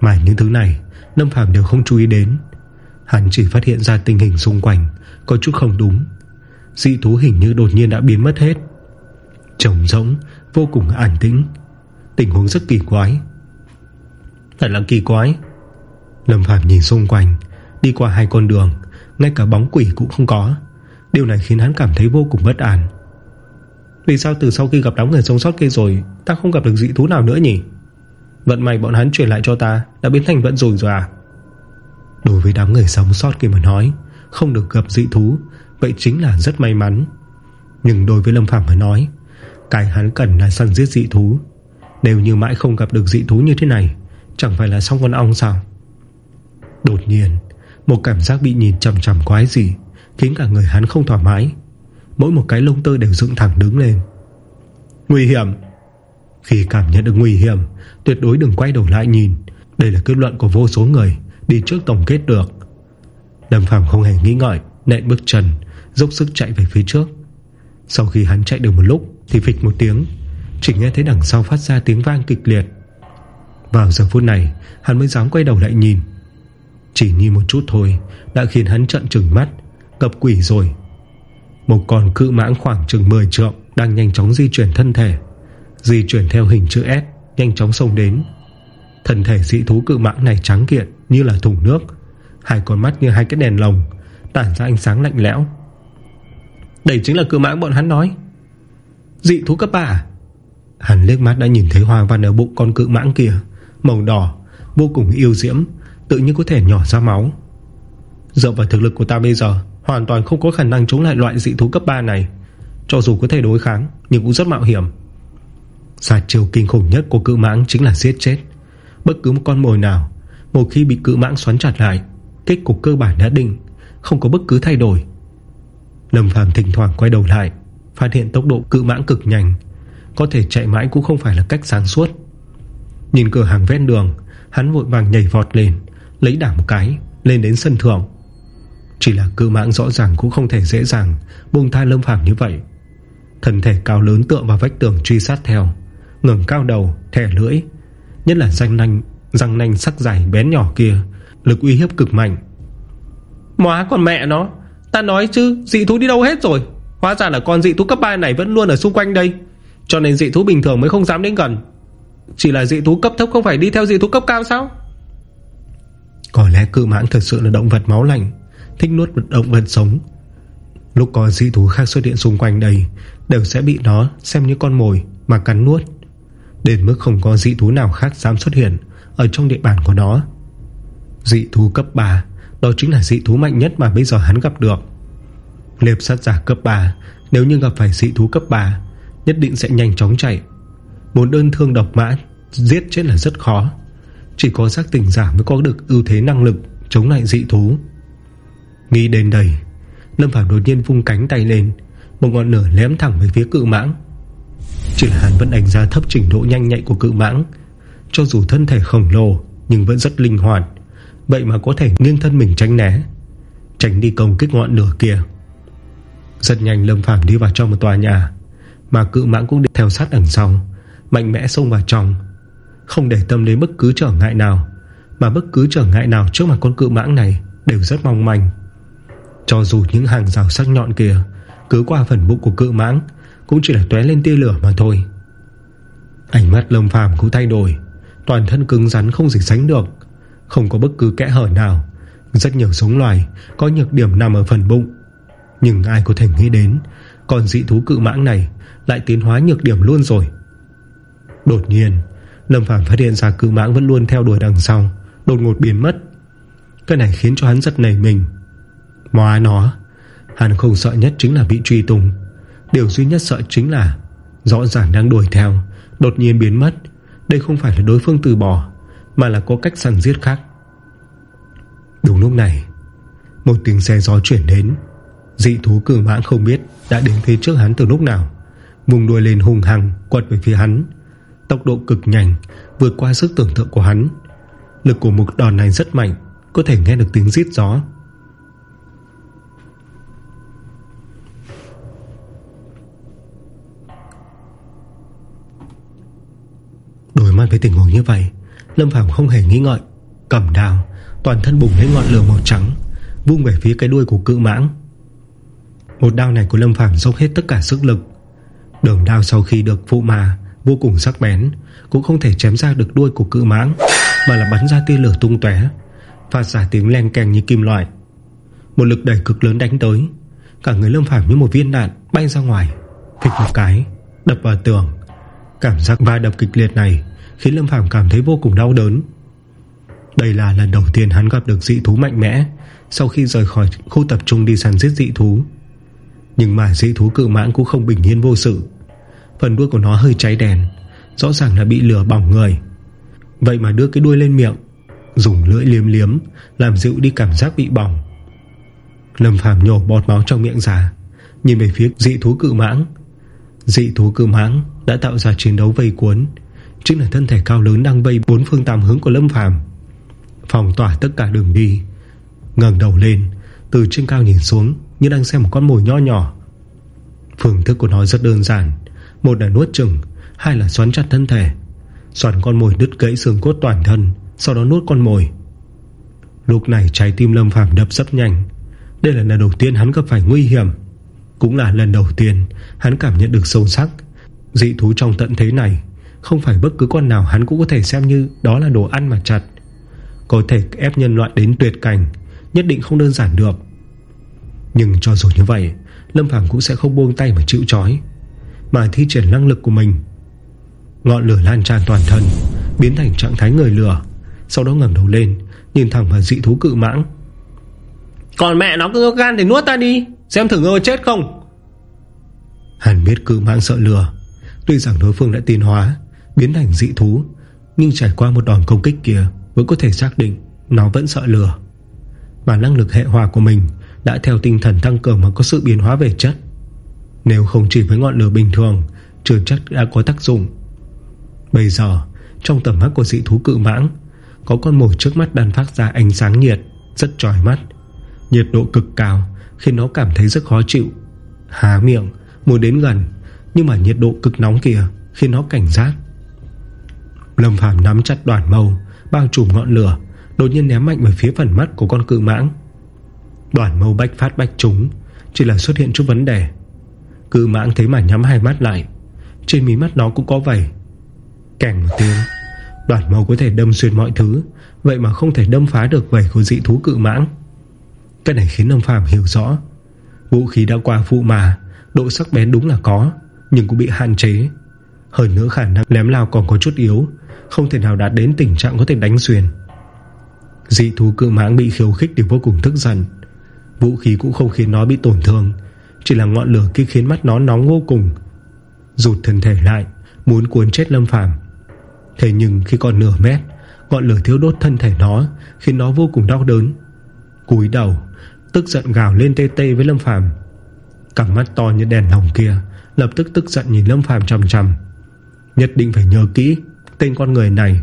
Mà những thứ này, Lâm Phàm đều không chú ý đến. Hắn chỉ phát hiện ra tình hình xung quanh, Có chút không đúng. Dị thú hình như đột nhiên đã biến mất hết. Trống rỗng, Vô cùng an tĩnh. Tình huống rất kỳ quái. Thật là kỳ quái. Lâm Phàm nhìn xung quanh, Đi qua hai con đường, Ngay cả bóng quỷ cũng không có. Điều này khiến hắn cảm thấy vô cùng bất an. Vì sao từ sau khi gặp đám người sống sót kia rồi, Ta không gặp được dị thú nào nữa nhỉ? Vận may bọn hắn truyền lại cho ta Đã biến thành vận rủi rồi à Đối với đám người sống sót kia mà nói, Không được gặp dị thú, Vậy chính là rất may mắn. Nhưng đối với Lâm Phàm mà nói cái hắn cần là săn giết dị thú. Nếu như mãi không gặp được dị thú như thế này, Chẳng phải là xong con ong sao? Đột nhiên, Một cảm giác bị nhìn chầm chầm quái gì Khiến cả người hắn không thoải mái Mỗi một cái lông tơ đều dựng thẳng đứng lên. Nguy hiểm! Khi cảm nhận được nguy hiểm, Tuyệt đối đừng quay đầu lại nhìn. Đây là kết luận của vô số người, Đi trước tổng kết được. Lâm Phàm không hề nghĩ ngợi, Nện bước chân, Dốc sức chạy về phía trước. Sau khi hắn chạy được một lúc thì phịch một tiếng. Chỉ nghe thấy đằng sau phát ra tiếng vang kịch liệt. Vào giờ phút này, Hắn mới dám quay đầu lại nhìn. Chỉ nhìn một chút thôi, Đã khiến hắn trận trừng mắt, cập quỷ rồi. Một con cự mãng khoảng chừng 10 trượng Đang nhanh chóng di chuyển thân thể. Di chuyển theo hình chữ S, Nhanh chóng xông đến. Thân thể dị thú cự mãng này trắng kiện Như là thùng nước. Hai con mắt như hai cái đèn lồng, Tản ra ánh sáng lạnh lẽo. Đây chính là cự mãng bọn hắn nói. Dị thú cấp 3? À? Hắn liếc mắt đã nhìn thấy hoa văn ở bụng con cự mãng kia, Màu đỏ, Vô cùng yêu diễm, Tự nhiên có thể nhỏ ra máu. Dựa vào thực lực của ta bây giờ, Hoàn toàn không có khả năng chống lại loại dị thú cấp 3 này. Cho dù có thể đối kháng, Nhưng cũng rất mạo hiểm. Sát chiều kinh khủng nhất của cự mãng Chính là giết chết. Bất cứ một con mồi nào, Một khi bị cự mãng xoắn chặt lại, Kết cục cơ bản đã định, Không có bất cứ thay đổi. Lâm Phàm thỉnh thoảng quay đầu lại. Phát hiện tốc độ cự mãng cực nhanh. Có thể chạy mãi cũng không phải là cách sáng suốt. Nhìn cửa hàng ven đường Hắn vội vàng nhảy vọt lên Lấy đảm một cái Lên đến sân thượng. Chỉ là cự mãng rõ ràng cũng không thể dễ dàng Buông tha lâm phạm như vậy. Thân thể cao lớn tựa vào vách tường truy sát theo Ngừng cao đầu, thẻ lưỡi. Nhất là răng nanh Răng nanh sắc dài bén nhỏ kia Lực uy hiếp cực mạnh. Móa còn mẹ nó Ta nói chứ dị thú đi đâu hết rồi? Hóa ra là con dị thú cấp 3 này vẫn luôn ở xung quanh đây, Cho nên dị thú bình thường mới không dám đến gần. Chỉ là dị thú cấp thấp không phải đi theo dị thú cấp cao sao? Có lẽ cự mãng thật sự là động vật máu lạnh, Thích nuốt động vật sống. Lúc có dị thú khác xuất hiện xung quanh đây, Đều sẽ bị nó xem như con mồi Mà cắn nuốt. Đến mức không có dị thú nào khác dám xuất hiện Ở trong địa bàn của nó. Dị thú cấp 3 Đó chính là dị thú mạnh nhất mà bây giờ hắn gặp được. Liệp sát giả cấp 3 Nếu như gặp phải dị thú cấp 3 Nhất định sẽ nhanh chóng chạy. Bốn đơn thương độc mã, Giết chết là rất khó. Chỉ có giác tỉnh giả mới có được ưu thế năng lực Chống lại dị thú. Nghĩ đến đây, Lâm Phạm đột nhiên vung cánh tay lên, Một ngọn lửa lém thẳng về phía cự mãng. Chỉ là hắn vẫn đánh giá thấp trình độ nhanh nhạy của cự mãng. Cho dù thân thể khổng lồ, Nhưng vẫn rất linh hoạt. Vậy mà có thể nghiêng thân mình tránh né. Tránh đi công kích ngọn lửa kia. Rất nhanh Lâm Phàm đi vào trong một tòa nhà, Mà cự mãng cũng đi theo sát ẩn sau, Mạnh mẽ xông vào trong. Không để tâm đến bất cứ trở ngại nào, Mà bất cứ trở ngại nào trước mặt con cự mãng này Đều rất mong manh. Cho dù những hàng rào sắc nhọn kia Cứ qua phần bụng của cự mãng, Cũng chỉ là tué lên tia lửa mà thôi. Ánh mắt Lâm Phàm cũng thay đổi, Toàn thân cứng rắn không gì sánh được, Không có bất cứ kẽ hở nào. Rất nhiều giống loài Có nhược điểm nằm ở phần bụng nhưng ai có thể nghĩ đến Còn dị thú cự mãng này Lại tiến hóa nhược điểm luôn rồi. Đột nhiên, Lâm Phàm phát hiện ra cự mãng vẫn luôn theo đuổi đằng sau, Đột ngột biến mất. Cái này khiến cho hắn rất nảy mình. Móa nó, Hắn không sợ nhất chính là bị truy tung. Điều duy nhất sợ chính là Rõ ràng đang đuổi theo, Đột nhiên biến mất. Đây không phải là đối phương từ bỏ, Mà là có cách săn giết khác. Đúng lúc này, Một tiếng xe gió chuyển đến. Dị thú cử mãng không biết Đã đến phía trước hắn từ lúc nào. Vùng đuôi lên hùng hằng quật về phía hắn. Tốc độ cực nhanh, Vượt qua sức tưởng tượng của hắn. Lực của một đòn này rất mạnh, Có thể nghe được tiếng giít gió. Đối mặt với tình huống như vậy, Lâm Phàm không hề nghĩ ngợi Cầm đào Toàn thân bùng lên ngọn lửa màu trắng, Vung về phía cái đuôi của cự mãng. Một đao này của Lâm Phàm dốc hết tất cả sức lực. Đường đao sau khi được phụ mà Vô cùng sắc bén, Cũng không thể chém ra được đuôi của cự mãng, Mà là bắn ra tia lửa tung tóe, Phát ra tiếng len keng như kim loại. Một lực đẩy cực lớn đánh tới, Cả người Lâm Phàm như một viên đạn Bay ra ngoài, Phịch một cái, Đập vào tường. Cảm giác va đập kịch liệt này Khiến Lâm Phàm cảm thấy vô cùng đau đớn. Đây là lần đầu tiên hắn gặp được dị thú mạnh mẽ Sau khi rời khỏi khu tập trung đi săn giết dị thú. Nhưng mà dị thú cự mãn cũng không bình yên vô sự. Phần đuôi của nó hơi cháy đèn, Rõ ràng là bị lửa bỏng người. Vậy mà đưa cái đuôi lên miệng, Dùng lưỡi liếm liếm, Làm dịu đi cảm giác bị bỏng. Lâm Phàm nhổ bọt máu trong miệng ra, Nhìn về phía dị thú cự mãng. Dị thú cự mãng đã tạo ra chiến đấu vây cuốn, Chính là thân thể cao lớn đang vây bốn phương tám hướng của Lâm Phàm. Phòng tỏa tất cả đường đi, ngẩng đầu lên từ trên cao nhìn xuống, Như đang xem một con mồi nho nhỏ. Phương thức của nó rất đơn giản. Một là nuốt chừng Hai là xoắn chặt thân thể. Xoắn con mồi đứt gãy xương cốt toàn thân, Sau đó nuốt con mồi. Lúc này trái tim Lâm Phàm đập rất nhanh. Đây là lần đầu tiên hắn gặp phải nguy hiểm. Cũng là lần đầu tiên Hắn cảm nhận được sâu sắc. Dị thú trong tận thế này, Không phải bất cứ con nào hắn cũng có thể xem như Đó là đồ ăn mà chặt. Có thể ép nhân loại đến tuyệt cảnh Nhất định không đơn giản được. Nhưng cho dù như vậy Lâm Phàm cũng sẽ không buông tay mà chịu chói Mà thi triển năng lực của mình. Ngọn lửa lan tràn toàn thân Biến thành trạng thái người lửa Sau đó ngẩng đầu lên Nhìn thẳng vào dị thú cự mãng. Còn mẹ nó cứ gan thì nuốt ta đi Xem thử ngơ chết không? Hắn biết cự mãng sợ lửa Tuy rằng đối phương đã tiến hóa Biến thành dị thú Nhưng trải qua một đòn công kích kia Vẫn có thể xác định nó vẫn sợ lửa và năng lực hệ hòa của mình Đã theo tinh thần tăng cường mà có sự biến hóa về chất. Nếu không chỉ với ngọn lửa bình thường, Chưa chắc đã có tác dụng. Bây giờ, Trong tầm mắt của dị thú cự mãng, Có con mồi trước mắt đang phát ra ánh sáng nhiệt, Rất trói mắt. Nhiệt độ cực cao, Khiến nó cảm thấy rất khó chịu. Há miệng, Muốn đến gần, Nhưng mà nhiệt độ cực nóng kia Khiến nó cảnh giác. Lâm Phàm nắm chặt đoàn mâu, Bao trùm ngọn lửa Đột nhiên ném mạnh về phía phần mắt của con cự mãng. Đoàn mâu bách phát bách trúng, Chỉ là xuất hiện chút vấn đề. Cự mãng thấy mà nhắm hai mắt lại, Trên mí mắt nó cũng có vầy Càng một tiếng, Đoàn mâu có thể đâm xuyên mọi thứ, Vậy mà không thể đâm phá được vầy của dị thú cự mãng. Cái này khiến Lâm Phàm hiểu rõ, Vũ khí đã qua phụ mà, Độ sắc bén đúng là có, Nhưng cũng bị hạn chế. Hơn nữa khả năng ném lao còn có chút yếu, Không thể nào đạt đến tình trạng có thể đánh xuyên. Dị thú cự mãng bị khiêu khích Thì vô cùng tức giận. Vũ khí cũng không khiến nó bị tổn thương, Chỉ là ngọn lửa kia khiến mắt nó nóng vô cùng. Rụt thân thể lại, Muốn cuốn chết Lâm Phàm. Thế nhưng khi còn nửa mét, Ngọn lửa thiếu đốt thân thể nó, Khiến nó vô cùng đau đớn. Cúi đầu, Tức giận gào lên tê tê với Lâm Phàm. Cặp mắt to như đèn hồng kia, Lập tức tức giận nhìn Lâm Phàm chầm chầm Nhất định phải nhớ kỹ Tên con người này.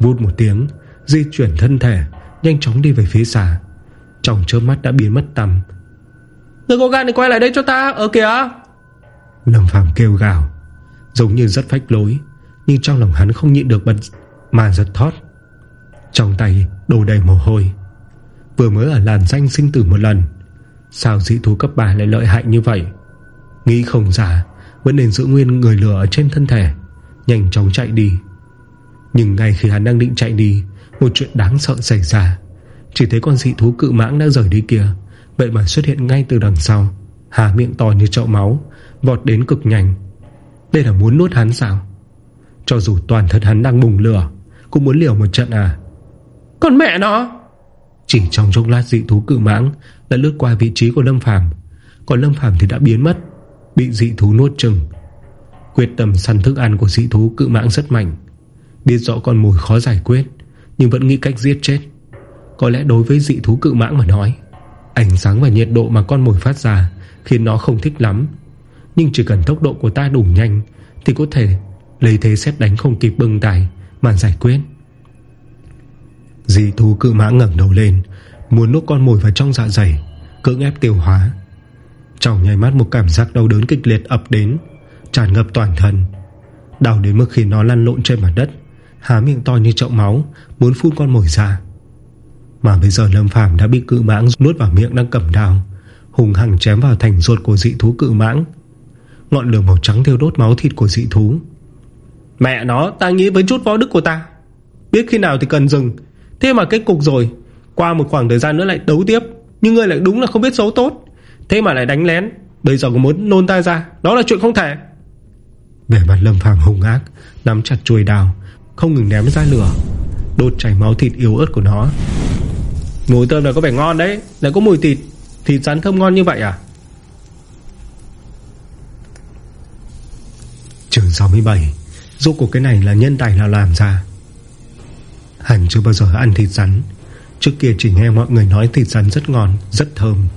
Vút một tiếng Di chuyển thân thể Nhanh chóng đi về phía xa. Trong chớp mắt đã biến mất tầm Người có gan thì quay lại đây cho ta Ở kìa. Lâm Phàm kêu gào Giống như rất phách lối Nhưng trong lòng hắn không nhịn được bật Mà giật thót. Trong tay đổ đầy mồ hôi. Vừa mới ở làn danh sinh tử một lần Sao dị thú cấp 3 lại lợi hại như vậy? Nghĩ không giả Vẫn nên giữ nguyên người lửa ở trên thân thể Nhanh chóng chạy đi. Nhưng ngay khi hắn đang định chạy đi Một chuyện đáng sợ xảy ra. Chỉ thấy con dị thú cự mãng đã rời đi kia. Vậy mà xuất hiện ngay từ đằng sau. Hà miệng to như chậu máu Vọt đến cực nhanh. Đây là muốn nuốt hắn sao? Cho dù toàn thân hắn đang bùng lửa Cũng muốn liều một trận à? Con mẹ nó! Chỉ trong chốc lát dị thú cự mãng Đã lướt qua vị trí của Lâm Phàm. Còn Lâm Phàm thì đã biến mất Bị dị thú nuốt chừng. Quyết tâm săn thức ăn của dị thú cự mãng rất mạnh. Biết rõ con mồi khó giải quyết nhưng vẫn nghĩ cách giết chết. Có lẽ đối với dị thú cự mãng mà nói, Ánh sáng và nhiệt độ mà con mồi phát ra Khiến nó không thích lắm. Nhưng chỉ cần tốc độ của ta đủ nhanh Thì có thể lấy thế xét đánh không kịp bưng tài Mà giải quyết. Dị thú cự mãng ngẩng đầu lên, Muốn nốt con mồi vào trong dạ dày, Cưỡng ép tiêu hóa. Trong nháy mắt một cảm giác đau đớn kịch liệt ập đến, Tràn ngập toàn thân, Đau đến mức khi nó lăn lộn trên mặt đất. Há miệng to như chậu máu, Muốn phun con mồi ra. Mà bây giờ Lâm Phàm đã bị cự mãng nuốt vào miệng đang cầm đào Hùng hằng chém vào thành ruột của dị thú cự mãng. Ngọn lửa màu trắng thiêu đốt máu thịt của dị thú. Mẹ nó, ta nghĩ với chút võ đức của ta. Biết khi nào thì cần dừng. Thế mà kết cục rồi. Qua một khoảng thời gian nữa lại đấu tiếp, Nhưng ngươi lại đúng là không biết xấu tốt. Thế mà lại đánh lén. Bây giờ có muốn nôn ta ra. Đó là chuyện không thể. Vẻ mặt Lâm Phàm hung ác, Nắm chặt chuôi đào không ngừng ném ra lửa đột chảy máu thịt yếu ớt của nó. Mùi tôm này có vẻ ngon đấy. Lại có mùi thịt Thịt rắn thơm ngon như vậy à? Trường 67 Rốt cuộc cái này là nhân tài nào làm ra? Hẳn chưa bao giờ ăn thịt rắn. Trước kia chỉ nghe mọi người nói thịt rắn rất ngon, Rất thơm.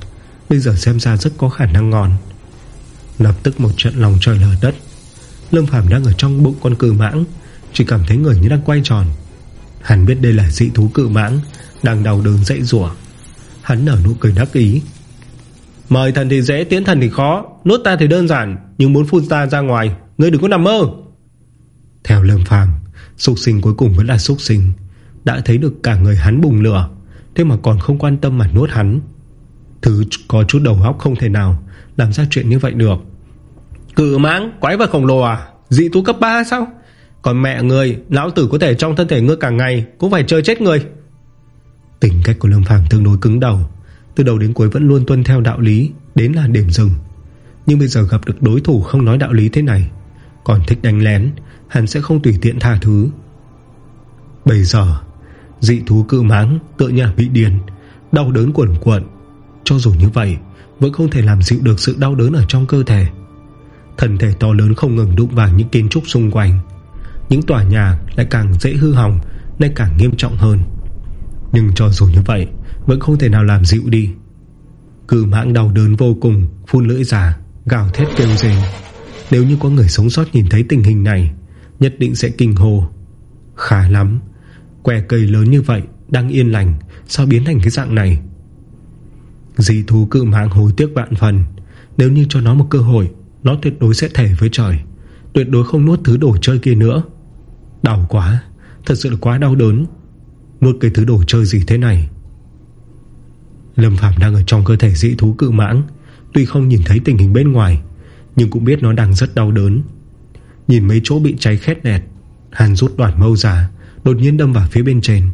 Bây giờ xem ra rất có khả năng ngon. Lập tức một trận lòng trời lở đất. Lâm Phàm đang ở trong bụng con cừ mãng. Chỉ cảm thấy người như đang quay tròn. Hắn biết đây là dị thú cự mãng, Đang đau đớn dậy rủa. Hắn nở nụ cười đắc ý. Mời thần thì dễ, tiến thần thì khó. Nuốt ta thì đơn giản, Nhưng muốn phun ta ra ngoài, Ngươi đừng có nằm mơ. Theo Lâm Phàm, Súc sinh cuối cùng vẫn là súc sinh. Đã thấy được cả người hắn bùng lửa, Thế mà còn không quan tâm mà nuốt hắn. Thứ có chút đầu óc không thể nào Làm ra chuyện như vậy được. Cự mãng, quái vật khổng lồ à? Dị thú cấp 3 sao? Còn mẹ người Lão tử có thể trong thân thể ngươi cả ngày Cũng phải chơi chết người Tính cách của Lâm Phàm tương đối cứng đầu, Từ đầu đến cuối vẫn luôn tuân theo đạo lý, Đến là điểm dừng. Nhưng bây giờ gặp được đối thủ không nói đạo lý thế này, Còn thích đánh lén, Hắn sẽ không tùy tiện tha thứ. Bây giờ, Dị thú cự máng tự nhà bị điền Đau đớn cuộn cuộn. Cho dù như vậy, Vẫn không thể làm dịu được sự đau đớn ở trong cơ thể. Thân thể to lớn không ngừng đụng vào những kiến trúc xung quanh. Những tòa nhà lại càng dễ hư hỏng Nên càng nghiêm trọng hơn. Nhưng cho dù như vậy, Vẫn không thể nào làm dịu đi. Cự mãng đau đớn vô cùng, Phun lưỡi giả Gào thét kêu rền Nếu như có người sống sót nhìn thấy tình hình này, Nhất định sẽ kinh hồ Khá lắm, Que cây lớn như vậy Đang yên lành, Sao biến thành cái dạng này? Dì thú cự mãng hối tiếc vạn phần. Nếu như cho nó một cơ hội, Nó tuyệt đối sẽ thể với trời. Tuyệt đối không nuốt thứ đồ chơi kia nữa. Đau quá, Thật sự là quá đau đớn. Nuốt cái thứ đồ chơi gì thế này? Lâm Phạm đang ở trong cơ thể dị thú cự mãng, Tuy không nhìn thấy tình hình bên ngoài, Nhưng cũng biết nó đang rất đau đớn. Nhìn mấy chỗ bị cháy khét nẹt, Hàn rút đoạn mâu ra, Đột nhiên đâm vào phía bên trên.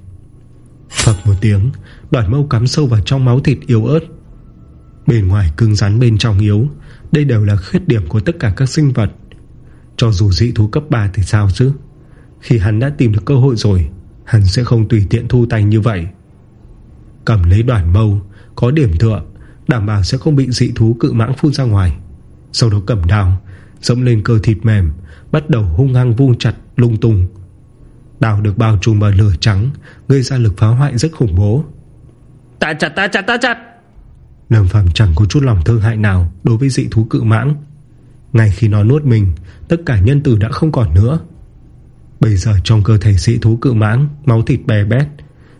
Phật một tiếng, Đoạn mâu cắm sâu vào trong máu thịt yếu ớt. Bên ngoài cứng rắn bên trong yếu, Đây đều là khuyết điểm của tất cả các sinh vật. Cho dù dị thú cấp 3 thì sao chứ? Khi hắn đã tìm được cơ hội rồi Hắn sẽ không tùy tiện thu tay như vậy. Cầm lấy đoạn mâu Có điểm tựa Đảm bảo sẽ không bị dị thú cự mãng phun ra ngoài. Sau đó cầm đào Dẫm lên cơ thịt mềm Bắt đầu hung hăng vuông chặt lung tung. Đào được bao trùm bởi lửa trắng Gây ra lực phá hoại rất khủng bố. Ta chặt ta chặt ta chặt! Lâm Phàm chẳng có chút lòng thương hại nào Đối với dị thú cự mãng. Ngay khi nó nuốt mình Tất cả nhân tử đã không còn nữa Bây giờ trong cơ thể sĩ thú cự mãng, Máu thịt bè bét,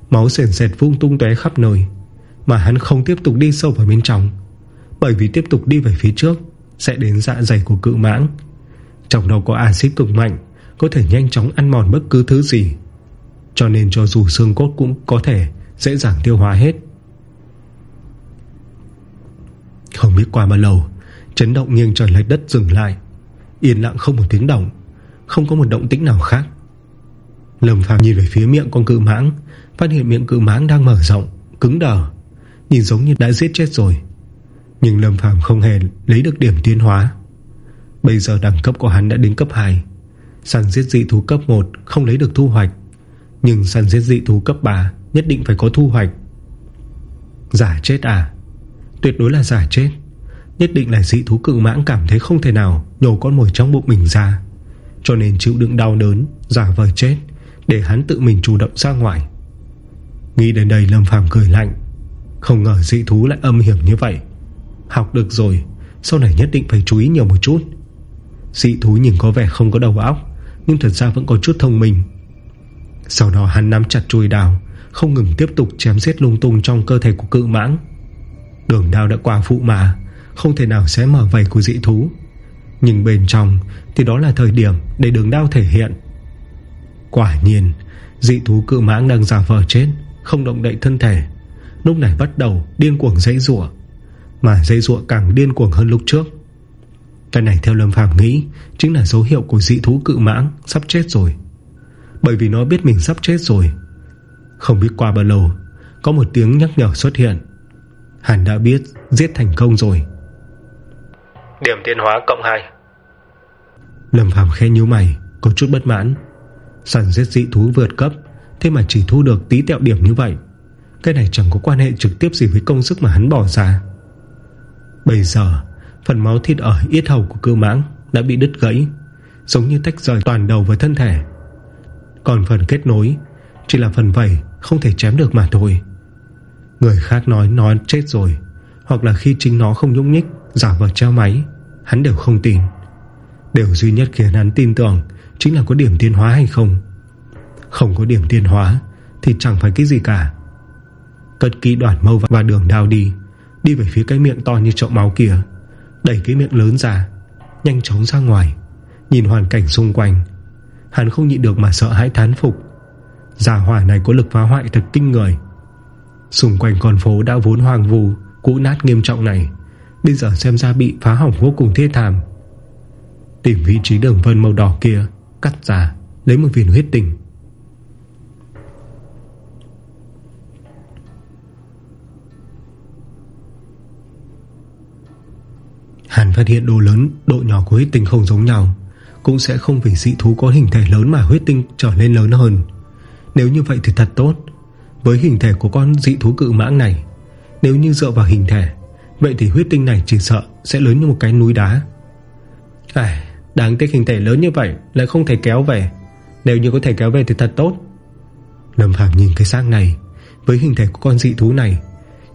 Máu sền sệt vung tung tóe khắp nơi, Mà hắn không tiếp tục đi sâu vào bên trong, Bởi vì tiếp tục đi về phía trước Sẽ đến dạ dày của cự mãng. Trong đầu có axit cực mạnh, Có thể nhanh chóng ăn mòn bất cứ thứ gì. Cho nên cho dù xương cốt cũng có thể Dễ dàng tiêu hóa hết. Không biết qua bao lâu, Chấn động nghiêng trời lệch đất dừng lại. Yên lặng không một tiếng động không có một động tĩnh nào khác. Lâm Phàm nhìn về phía miệng con cự mãng, Phát hiện miệng cự mãng đang mở rộng, Cứng đờ, Nhìn giống như đã giết chết rồi. Nhưng Lâm Phàm không hề lấy được điểm tiến hóa. Bây giờ đẳng cấp của hắn đã đến cấp 2 Săn giết dị thú cấp 1 Không lấy được thu hoạch, Nhưng săn giết dị thú cấp 3 Nhất định phải có thu hoạch. Giả chết à? Tuyệt đối là giả chết. Nhất định là dị thú cự mãng cảm thấy không thể nào Nhổ con mồi trong bụng mình ra. Cho nên chịu đựng đau đớn, Giả vờ chết, Để hắn tự mình chủ động ra ngoài. Nghĩ đến đây Lâm Phàm cười lạnh. Không ngờ dị thú lại âm hiểm như vậy. Học được rồi, Sau này nhất định phải chú ý nhiều một chút. Dị thú nhìn có vẻ không có đầu óc, Nhưng thật ra vẫn có chút thông minh. Sau đó hắn nắm chặt chùi đào, Không ngừng tiếp tục chém giết lung tung Trong cơ thể của cự mãng. Đường đao đã qua phụ mà, Không thể nào sẽ mở vầy của dị thú. Nhưng bên trong thì đó là thời điểm để đường đao thể hiện. Quả nhiên, Dị thú cự mãng đang giả vờ chết, Không động đậy thân thể. Lúc này bắt đầu điên cuồng dãy rủa Mà dãy rủa càng điên cuồng hơn lúc trước. Cái này theo Lâm Phàm nghĩ, Chính là dấu hiệu của dị thú cự mãng Sắp chết rồi. Bởi vì nó biết mình sắp chết rồi. Không biết qua bao lâu, Có một tiếng nhắc nhở xuất hiện. Hẳn đã biết giết thành công rồi. Điểm tiến hóa cộng 2 Lâm Phàm khe nhíu mày, Có chút bất mãn. Săn giết dị thú vượt cấp, Thế mà chỉ thu được tí tẹo điểm như vậy. Cái này chẳng có quan hệ trực tiếp gì với công sức mà hắn bỏ ra. Bây giờ, Phần máu thịt ở yết hầu của cư mãng Đã bị đứt gãy, Giống như tách rời toàn đầu với thân thể. Còn phần kết nối, Chỉ là phần vầy không thể chém được mà thôi. Người khác nói nó chết rồi, Hoặc là khi chính nó không nhúc nhích, Giả vờ treo máy, Hắn đều không tin. Điều duy nhất khiến hắn tin tưởng Chính là có điểm tiến hóa hay không. Không có điểm tiến hóa Thì chẳng phải cái gì cả. Cất kỹ đoạn mâu và đường đao đi Đi về phía cái miệng to như chậu máu kia, Đẩy cái miệng lớn ra, Nhanh chóng ra ngoài, Nhìn hoàn cảnh xung quanh. Hắn không nhịn được mà sợ hãi thán phục. Giả hỏa này có lực phá hoại thật kinh người. Xung quanh con phố đã vốn hoang vù Cũ nát nghiêm trọng này, Bây giờ xem ra bị phá hỏng vô cùng thê thảm. Tìm vị trí đường vân màu đỏ kia, Cắt ra, Lấy một viên huyết tinh. Hàn phát hiện độ lớn, Độ nhỏ của huyết tinh không giống nhau, Cũng sẽ không vì dị thú có hình thể lớn Mà huyết tinh trở nên lớn hơn. Nếu như vậy thì thật tốt. Với hình thể của con dị thú cự mãng này, Nếu như dựa vào hình thể, Vậy thì huyết tinh này chỉ sợ Sẽ lớn như một cái núi đá. À Đáng tiếc hình thể lớn như vậy Lại không thể kéo về. Nếu như có thể kéo về thì thật tốt. Lâm Phạm nhìn cái xác này, Với hình thể của con dị thú này,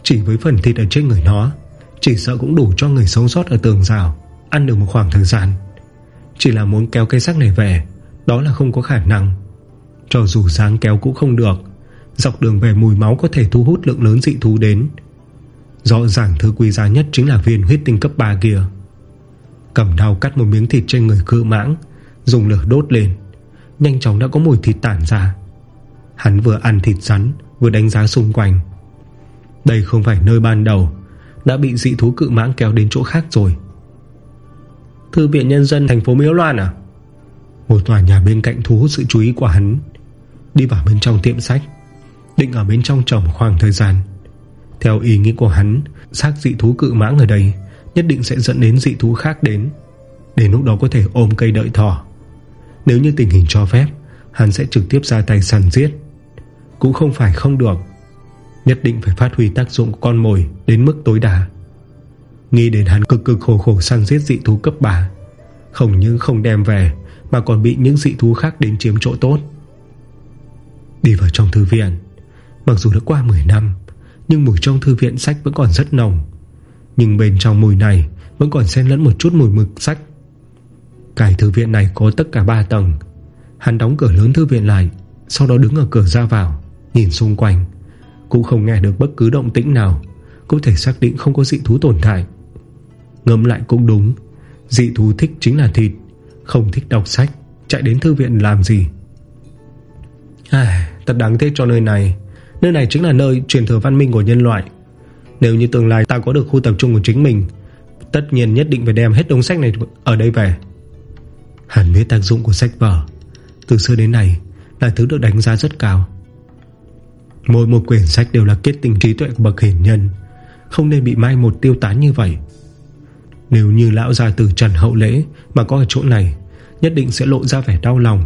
Chỉ với phần thịt ở trên người nó, Chỉ sợ cũng đủ cho người sống sót ở tường rào Ăn được một khoảng thời gian. Chỉ là muốn kéo cái xác này về, Đó là không có khả năng. Cho dù sáng kéo cũng không được, Dọc đường về mùi máu có thể thu hút lượng lớn dị thú đến. Rõ ràng thứ quý giá nhất chính là viên huyết tinh cấp 3 kia. Cầm đau cắt một miếng thịt trên người cự mãng, Dùng lửa đốt lên. Nhanh chóng đã có mùi thịt tản ra. Hắn vừa ăn thịt rắn, Vừa đánh giá xung quanh. Đây không phải nơi ban đầu, Đã bị dị thú cự mãng kéo đến chỗ khác rồi. Thư viện nhân dân thành phố Miếu Loan à? Một tòa nhà bên cạnh thu hút sự chú ý của hắn. Đi vào bên trong tiệm sách, Định ở bên trong trồng khoảng thời gian. Theo ý nghĩ của hắn, Xác dị thú cự mãng ở đây Nhất định sẽ dẫn đến dị thú khác đến Đến lúc đó có thể ôm cây đợi thỏ. Nếu như tình hình cho phép, Hắn sẽ trực tiếp ra tay săn giết. Cũng không phải không được, Nhất định phải phát huy tác dụng của con mồi Đến mức tối đa. Nghĩ đến hắn cực cực khổ khổ săn giết dị thú cấp 3 Không những không đem về, Mà còn bị những dị thú khác đến chiếm chỗ tốt. Đi vào trong thư viện, Mặc dù đã qua 10 năm, Nhưng mùi trong thư viện sách vẫn còn rất nồng. Nhưng bên trong mùi này Vẫn còn xen lẫn một chút mùi mực sách. Cái thư viện này có tất cả 3 tầng. Hắn đóng cửa lớn thư viện lại Sau đó đứng ở cửa ra vào Nhìn xung quanh. Cũng không nghe được bất cứ động tĩnh nào Có thể xác định không có dị thú tồn tại. Ngâm lại cũng đúng Dị thú thích chính là thịt Không thích đọc sách Chạy đến thư viện làm gì? À, Thật đáng tiếc cho nơi này. Nơi này chính là nơi truyền thừa văn minh của nhân loại. Nếu như tương lai ta có được khu tập trung của chính mình, Tất nhiên nhất định phải đem hết đống sách này ở đây về. Hẳn biết tác dụng của sách vở, Từ xưa đến nay Là thứ được đánh giá rất cao. Mỗi một quyển sách đều là kết tình trí tuệ của bậc hiển nhân, Không nên bị mai một tiêu tán như vậy. Nếu như lão gia từ Trần Hậu Lễ Mà có ở chỗ này, Nhất định sẽ lộ ra vẻ đau lòng.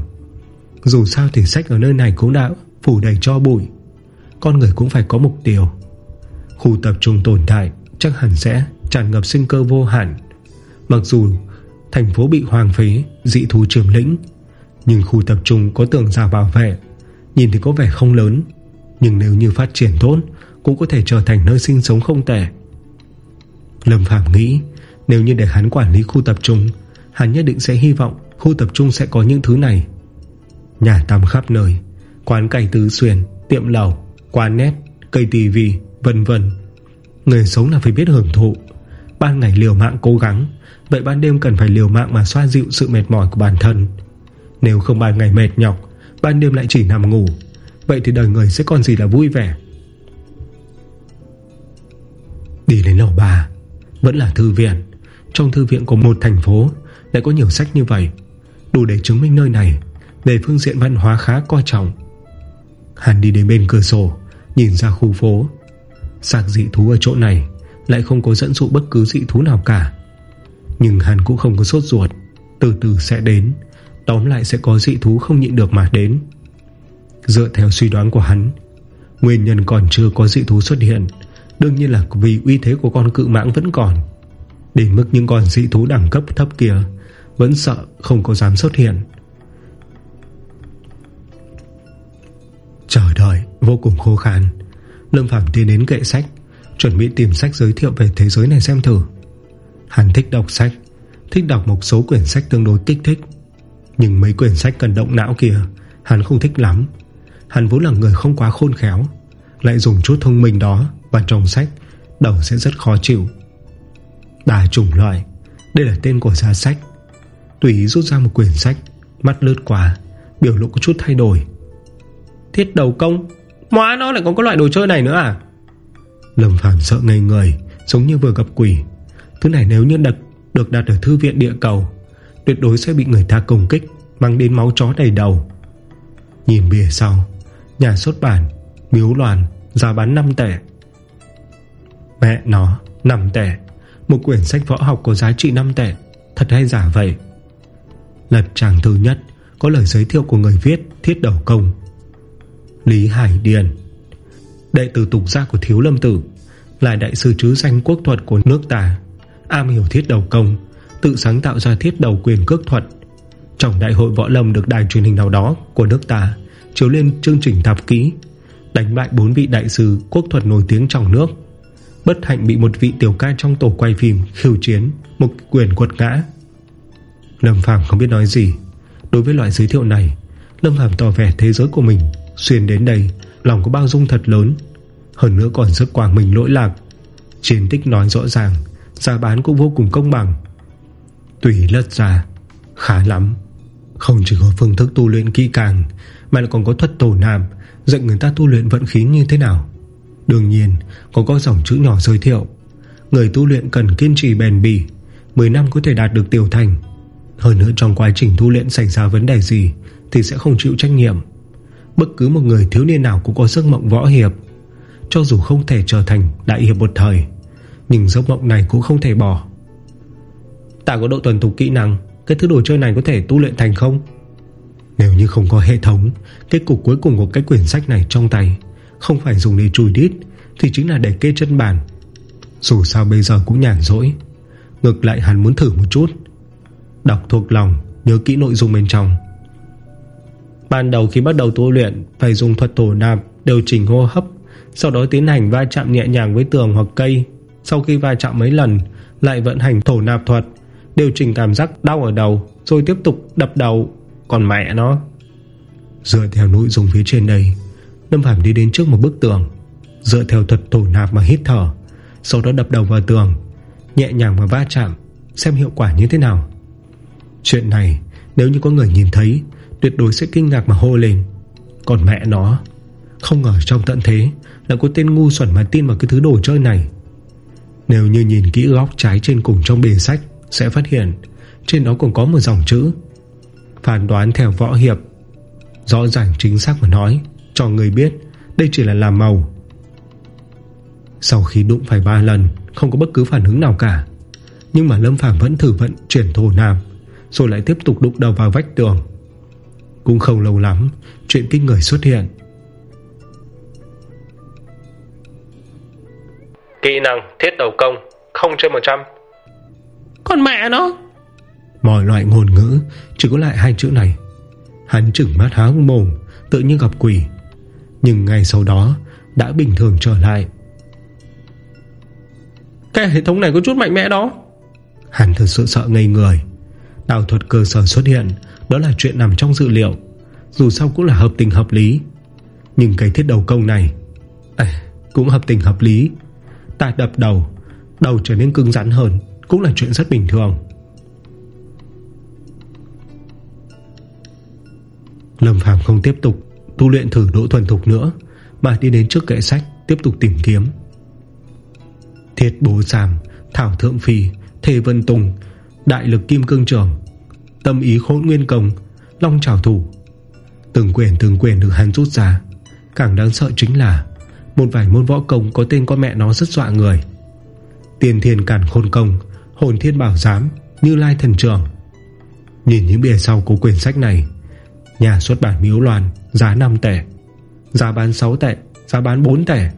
Dù sao thì sách ở nơi này cũng đã Phủ đầy cho bụi, Con người cũng phải có mục tiêu. Khu tập trung tồn tại Chắc hẳn sẽ tràn ngập sinh cơ vô hạn. Mặc dù Thành phố bị hoàng phế Dị thú trường lĩnh Nhưng khu tập trung có tường rào bảo vệ Nhìn thì có vẻ không lớn. Nhưng nếu như phát triển tốt Cũng có thể trở thành nơi sinh sống không tệ. Lâm Phạm nghĩ Nếu như để hắn quản lý khu tập trung Hắn nhất định sẽ hy vọng Khu tập trung sẽ có những thứ này. Nhà tắm khắp nơi Quán cày tứ xuyên, tiệm lầu Quán nét, cây tivi, vân vân. Người sống là phải biết hưởng thụ. Ban ngày liều mạng cố gắng, Vậy ban đêm cần phải liều mạng mà xoa dịu sự mệt mỏi của bản thân. Nếu không ban ngày mệt nhọc, Ban đêm lại chỉ nằm ngủ, Vậy thì đời người sẽ còn gì là vui vẻ? Đi đến lầu 3 Vẫn là thư viện. Trong thư viện của một thành phố, Lại có nhiều sách như vậy. Đủ để chứng minh nơi này, Về phương diện văn hóa khá coi trọng. Hàn đi đến bên cửa sổ, Nhìn ra khu phố. Sạc dị thú ở chỗ này Lại không có dẫn dụ bất cứ dị thú nào cả. Nhưng hắn cũng không có sốt ruột, Từ từ sẽ đến, Tóm lại sẽ có dị thú không nhịn được mà đến. Dựa theo suy đoán của hắn, Nguyên nhân còn chưa có dị thú xuất hiện, Đương nhiên là vì uy thế của con cự mãng vẫn còn. Đến mức những con dị thú đẳng cấp thấp kia Vẫn sợ không có dám xuất hiện. Chờ đợi, vô cùng khô khan. Lâm Phàm tiến đến kệ sách, Chuẩn bị tìm sách giới thiệu về thế giới này xem thử. Hắn thích đọc sách, Thích đọc một số quyển sách tương đối kích thích. Nhưng mấy quyển sách cần động não kia Hắn không thích lắm. Hắn vốn là người không quá khôn khéo, Lại dùng chút thông minh đó Vào trong sách, Đầu sẽ rất khó chịu. Đà chủng loại, Đây là tên của giá sách. Tùy ý rút ra một quyển sách, Mắt lướt qua, Biểu lộ có chút thay đổi. Thiết đầu công Hóa nó lại còn có loại đồ chơi này nữa à? Lâm Phàm sợ ngây người Giống như vừa gặp quỷ. Thứ này nếu như đặt, được đặt ở thư viện địa cầu Tuyệt đối sẽ bị người ta công kích Mang đến máu chó đầy đầu. Nhìn bìa sau Nhà xuất bản, miếu loàn Giá bán 5 tệ. Mẹ nó, 5 tệ. Một quyển sách võ học có giá trị 5 tệ Thật hay giả vậy? Lật trang thứ nhất Có lời giới thiệu của người viết Thiết đầu công. Lý Hải Điền. Đệ tử tục gia của Thiếu Lâm Tử, Là đại sư chứ danh quốc thuật của nước ta, Am hiểu thiết đầu công, Tự sáng tạo ra thiết đầu quyền cước thuật. Trong đại hội võ lâm được đài truyền hình nào đó Của nước ta, Chiếu lên chương trình tạp ký Đánh bại bốn vị đại sư quốc thuật nổi tiếng trong nước. Bất hạnh bị một vị tiểu ca trong tổ quay phim khiêu chiến, Một quyền quật ngã. Lâm Phàm không biết nói gì. Đối với loại giới thiệu này, Lâm Phàm tỏ vẻ thế giới của mình. Xuyên đến đây, Lòng có bao dung thật lớn. Hơn nữa còn rất quảng mình lỗi lạc. Chiến tích nói rõ ràng, Giá bán cũng vô cùng công bằng. Tùy lật ra, Khá lắm. Không chỉ có phương thức tu luyện kỹ càng, Mà lại còn có thuật tổ nam Dạy người ta tu luyện vận khí như thế nào. Đương nhiên, còn có dòng chữ nhỏ giới thiệu. Người tu luyện cần kiên trì bền bỉ 10 năm có thể đạt được tiểu thành. Hơn nữa trong quá trình tu luyện xảy ra vấn đề gì Thì sẽ không chịu trách nhiệm. Bất cứ một người thiếu niên nào cũng có giấc mộng võ hiệp. Cho dù không thể trở thành đại hiệp một thời, Nhưng giấc mộng này cũng không thể bỏ. Ta có độ tuần tục kỹ năng, Cái thứ đồ chơi này có thể tu luyện thành không? Nếu như không có hệ thống, Kết cục cuối cùng của cái quyển sách này trong tay, Không phải dùng để chùi đít, Thì chính là để kê chân bàn. Dù sao bây giờ cũng nhàn rỗi, Ngược lại hắn muốn thử một chút. Đọc thuộc lòng, Nhớ kỹ nội dung bên trong. Ban đầu khi bắt đầu tu luyện, Phải dùng thuật thổ nạp, Điều chỉnh hô hấp, Sau đó tiến hành va chạm nhẹ nhàng với tường hoặc cây. Sau khi va chạm mấy lần, Lại vận hành thổ nạp thuật, Điều chỉnh cảm giác đau ở đầu, Rồi tiếp tục đập đầu. Còn mẹ nó, Dựa theo nội dung phía trên đây, Lâm Phạm đi đến trước một bức tường, Dựa theo thuật thổ nạp mà hít thở, Sau đó đập đầu vào tường, Nhẹ nhàng mà va chạm, Xem hiệu quả như thế nào. Chuyện này, nếu như có người nhìn thấy Tuyệt đối sẽ kinh ngạc mà hô lên. Còn mẹ nó, Không ngờ trong tận thế Là có tên ngu xuẩn mà tin vào cái thứ đồ chơi này. Nếu như nhìn kỹ góc trái trên cùng trong bề sách, Sẽ phát hiện Trên đó còn có một dòng chữ. Phản đoán theo võ hiệp, Rõ ràng chính xác mà nói, Cho người biết, đây chỉ là làm màu. Sau khi đụng phải ba lần, Không có bất cứ phản ứng nào cả. Nhưng mà Lâm Phàm vẫn thử vận chuyển thổ nam Rồi lại tiếp tục đụng đầu vào vách tường. Cũng không lâu lắm Chuyện kinh người xuất hiện. Kỹ năng thiết đầu công Không trên 100 Con mẹ nó! Mọi loại ngôn ngữ Chỉ có lại hai chữ này. Hắn chừng mắt há mồm Tự như gặp quỷ. Nhưng ngay sau đó Đã bình thường trở lại. Cái hệ thống này có chút mạnh mẽ đó. Hắn thật sự sợ ngây người. Đào thuật cơ sở xuất hiện đó là chuyện nằm trong dự liệu. Dù sao cũng là hợp tình hợp lý. Nhưng cái thiết đầu công này à, Cũng hợp tình hợp lý. Ta đập đầu Đầu trở nên cứng rắn hơn Cũng là chuyện rất bình thường. Lâm Phàm không tiếp tục tu luyện thử độ thuần thục nữa Mà đi đến trước kệ sách Tiếp tục tìm kiếm. Thiết bố Giảm, Thảo thượng phi Thề vân tùng Đại lực kim cương trường Tâm ý khốn nguyên công, Long trào thủ. Từng quyền từng quyền được hắn rút ra. Càng đáng sợ chính là, Một vài môn võ công có tên con mẹ nó rất dọa người. Tiền thiên cản khôn công, Hồn thiên bảo giám, Như lai thần trưởng. Nhìn những bìa sau của quyển sách này, Nhà xuất bản miếu loàn Giá 5 tệ, Giá bán 6 tệ, Giá bán 4 tệ.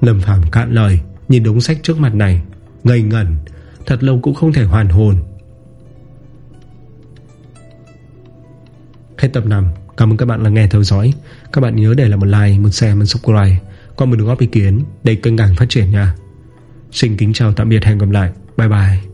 Lâm Phàm cạn lời, Nhìn đống sách trước mặt này, Ngây ngẩn, Thật lâu cũng không thể hoàn hồn. Hết tập 5 Cảm ơn các bạn đã nghe theo dõi. Các bạn nhớ để lại một like, một share, một subscribe. Còn một góp ý kiến để kênh càng phát triển nha. Xin kính chào tạm biệt hẹn gặp lại. Bye bye.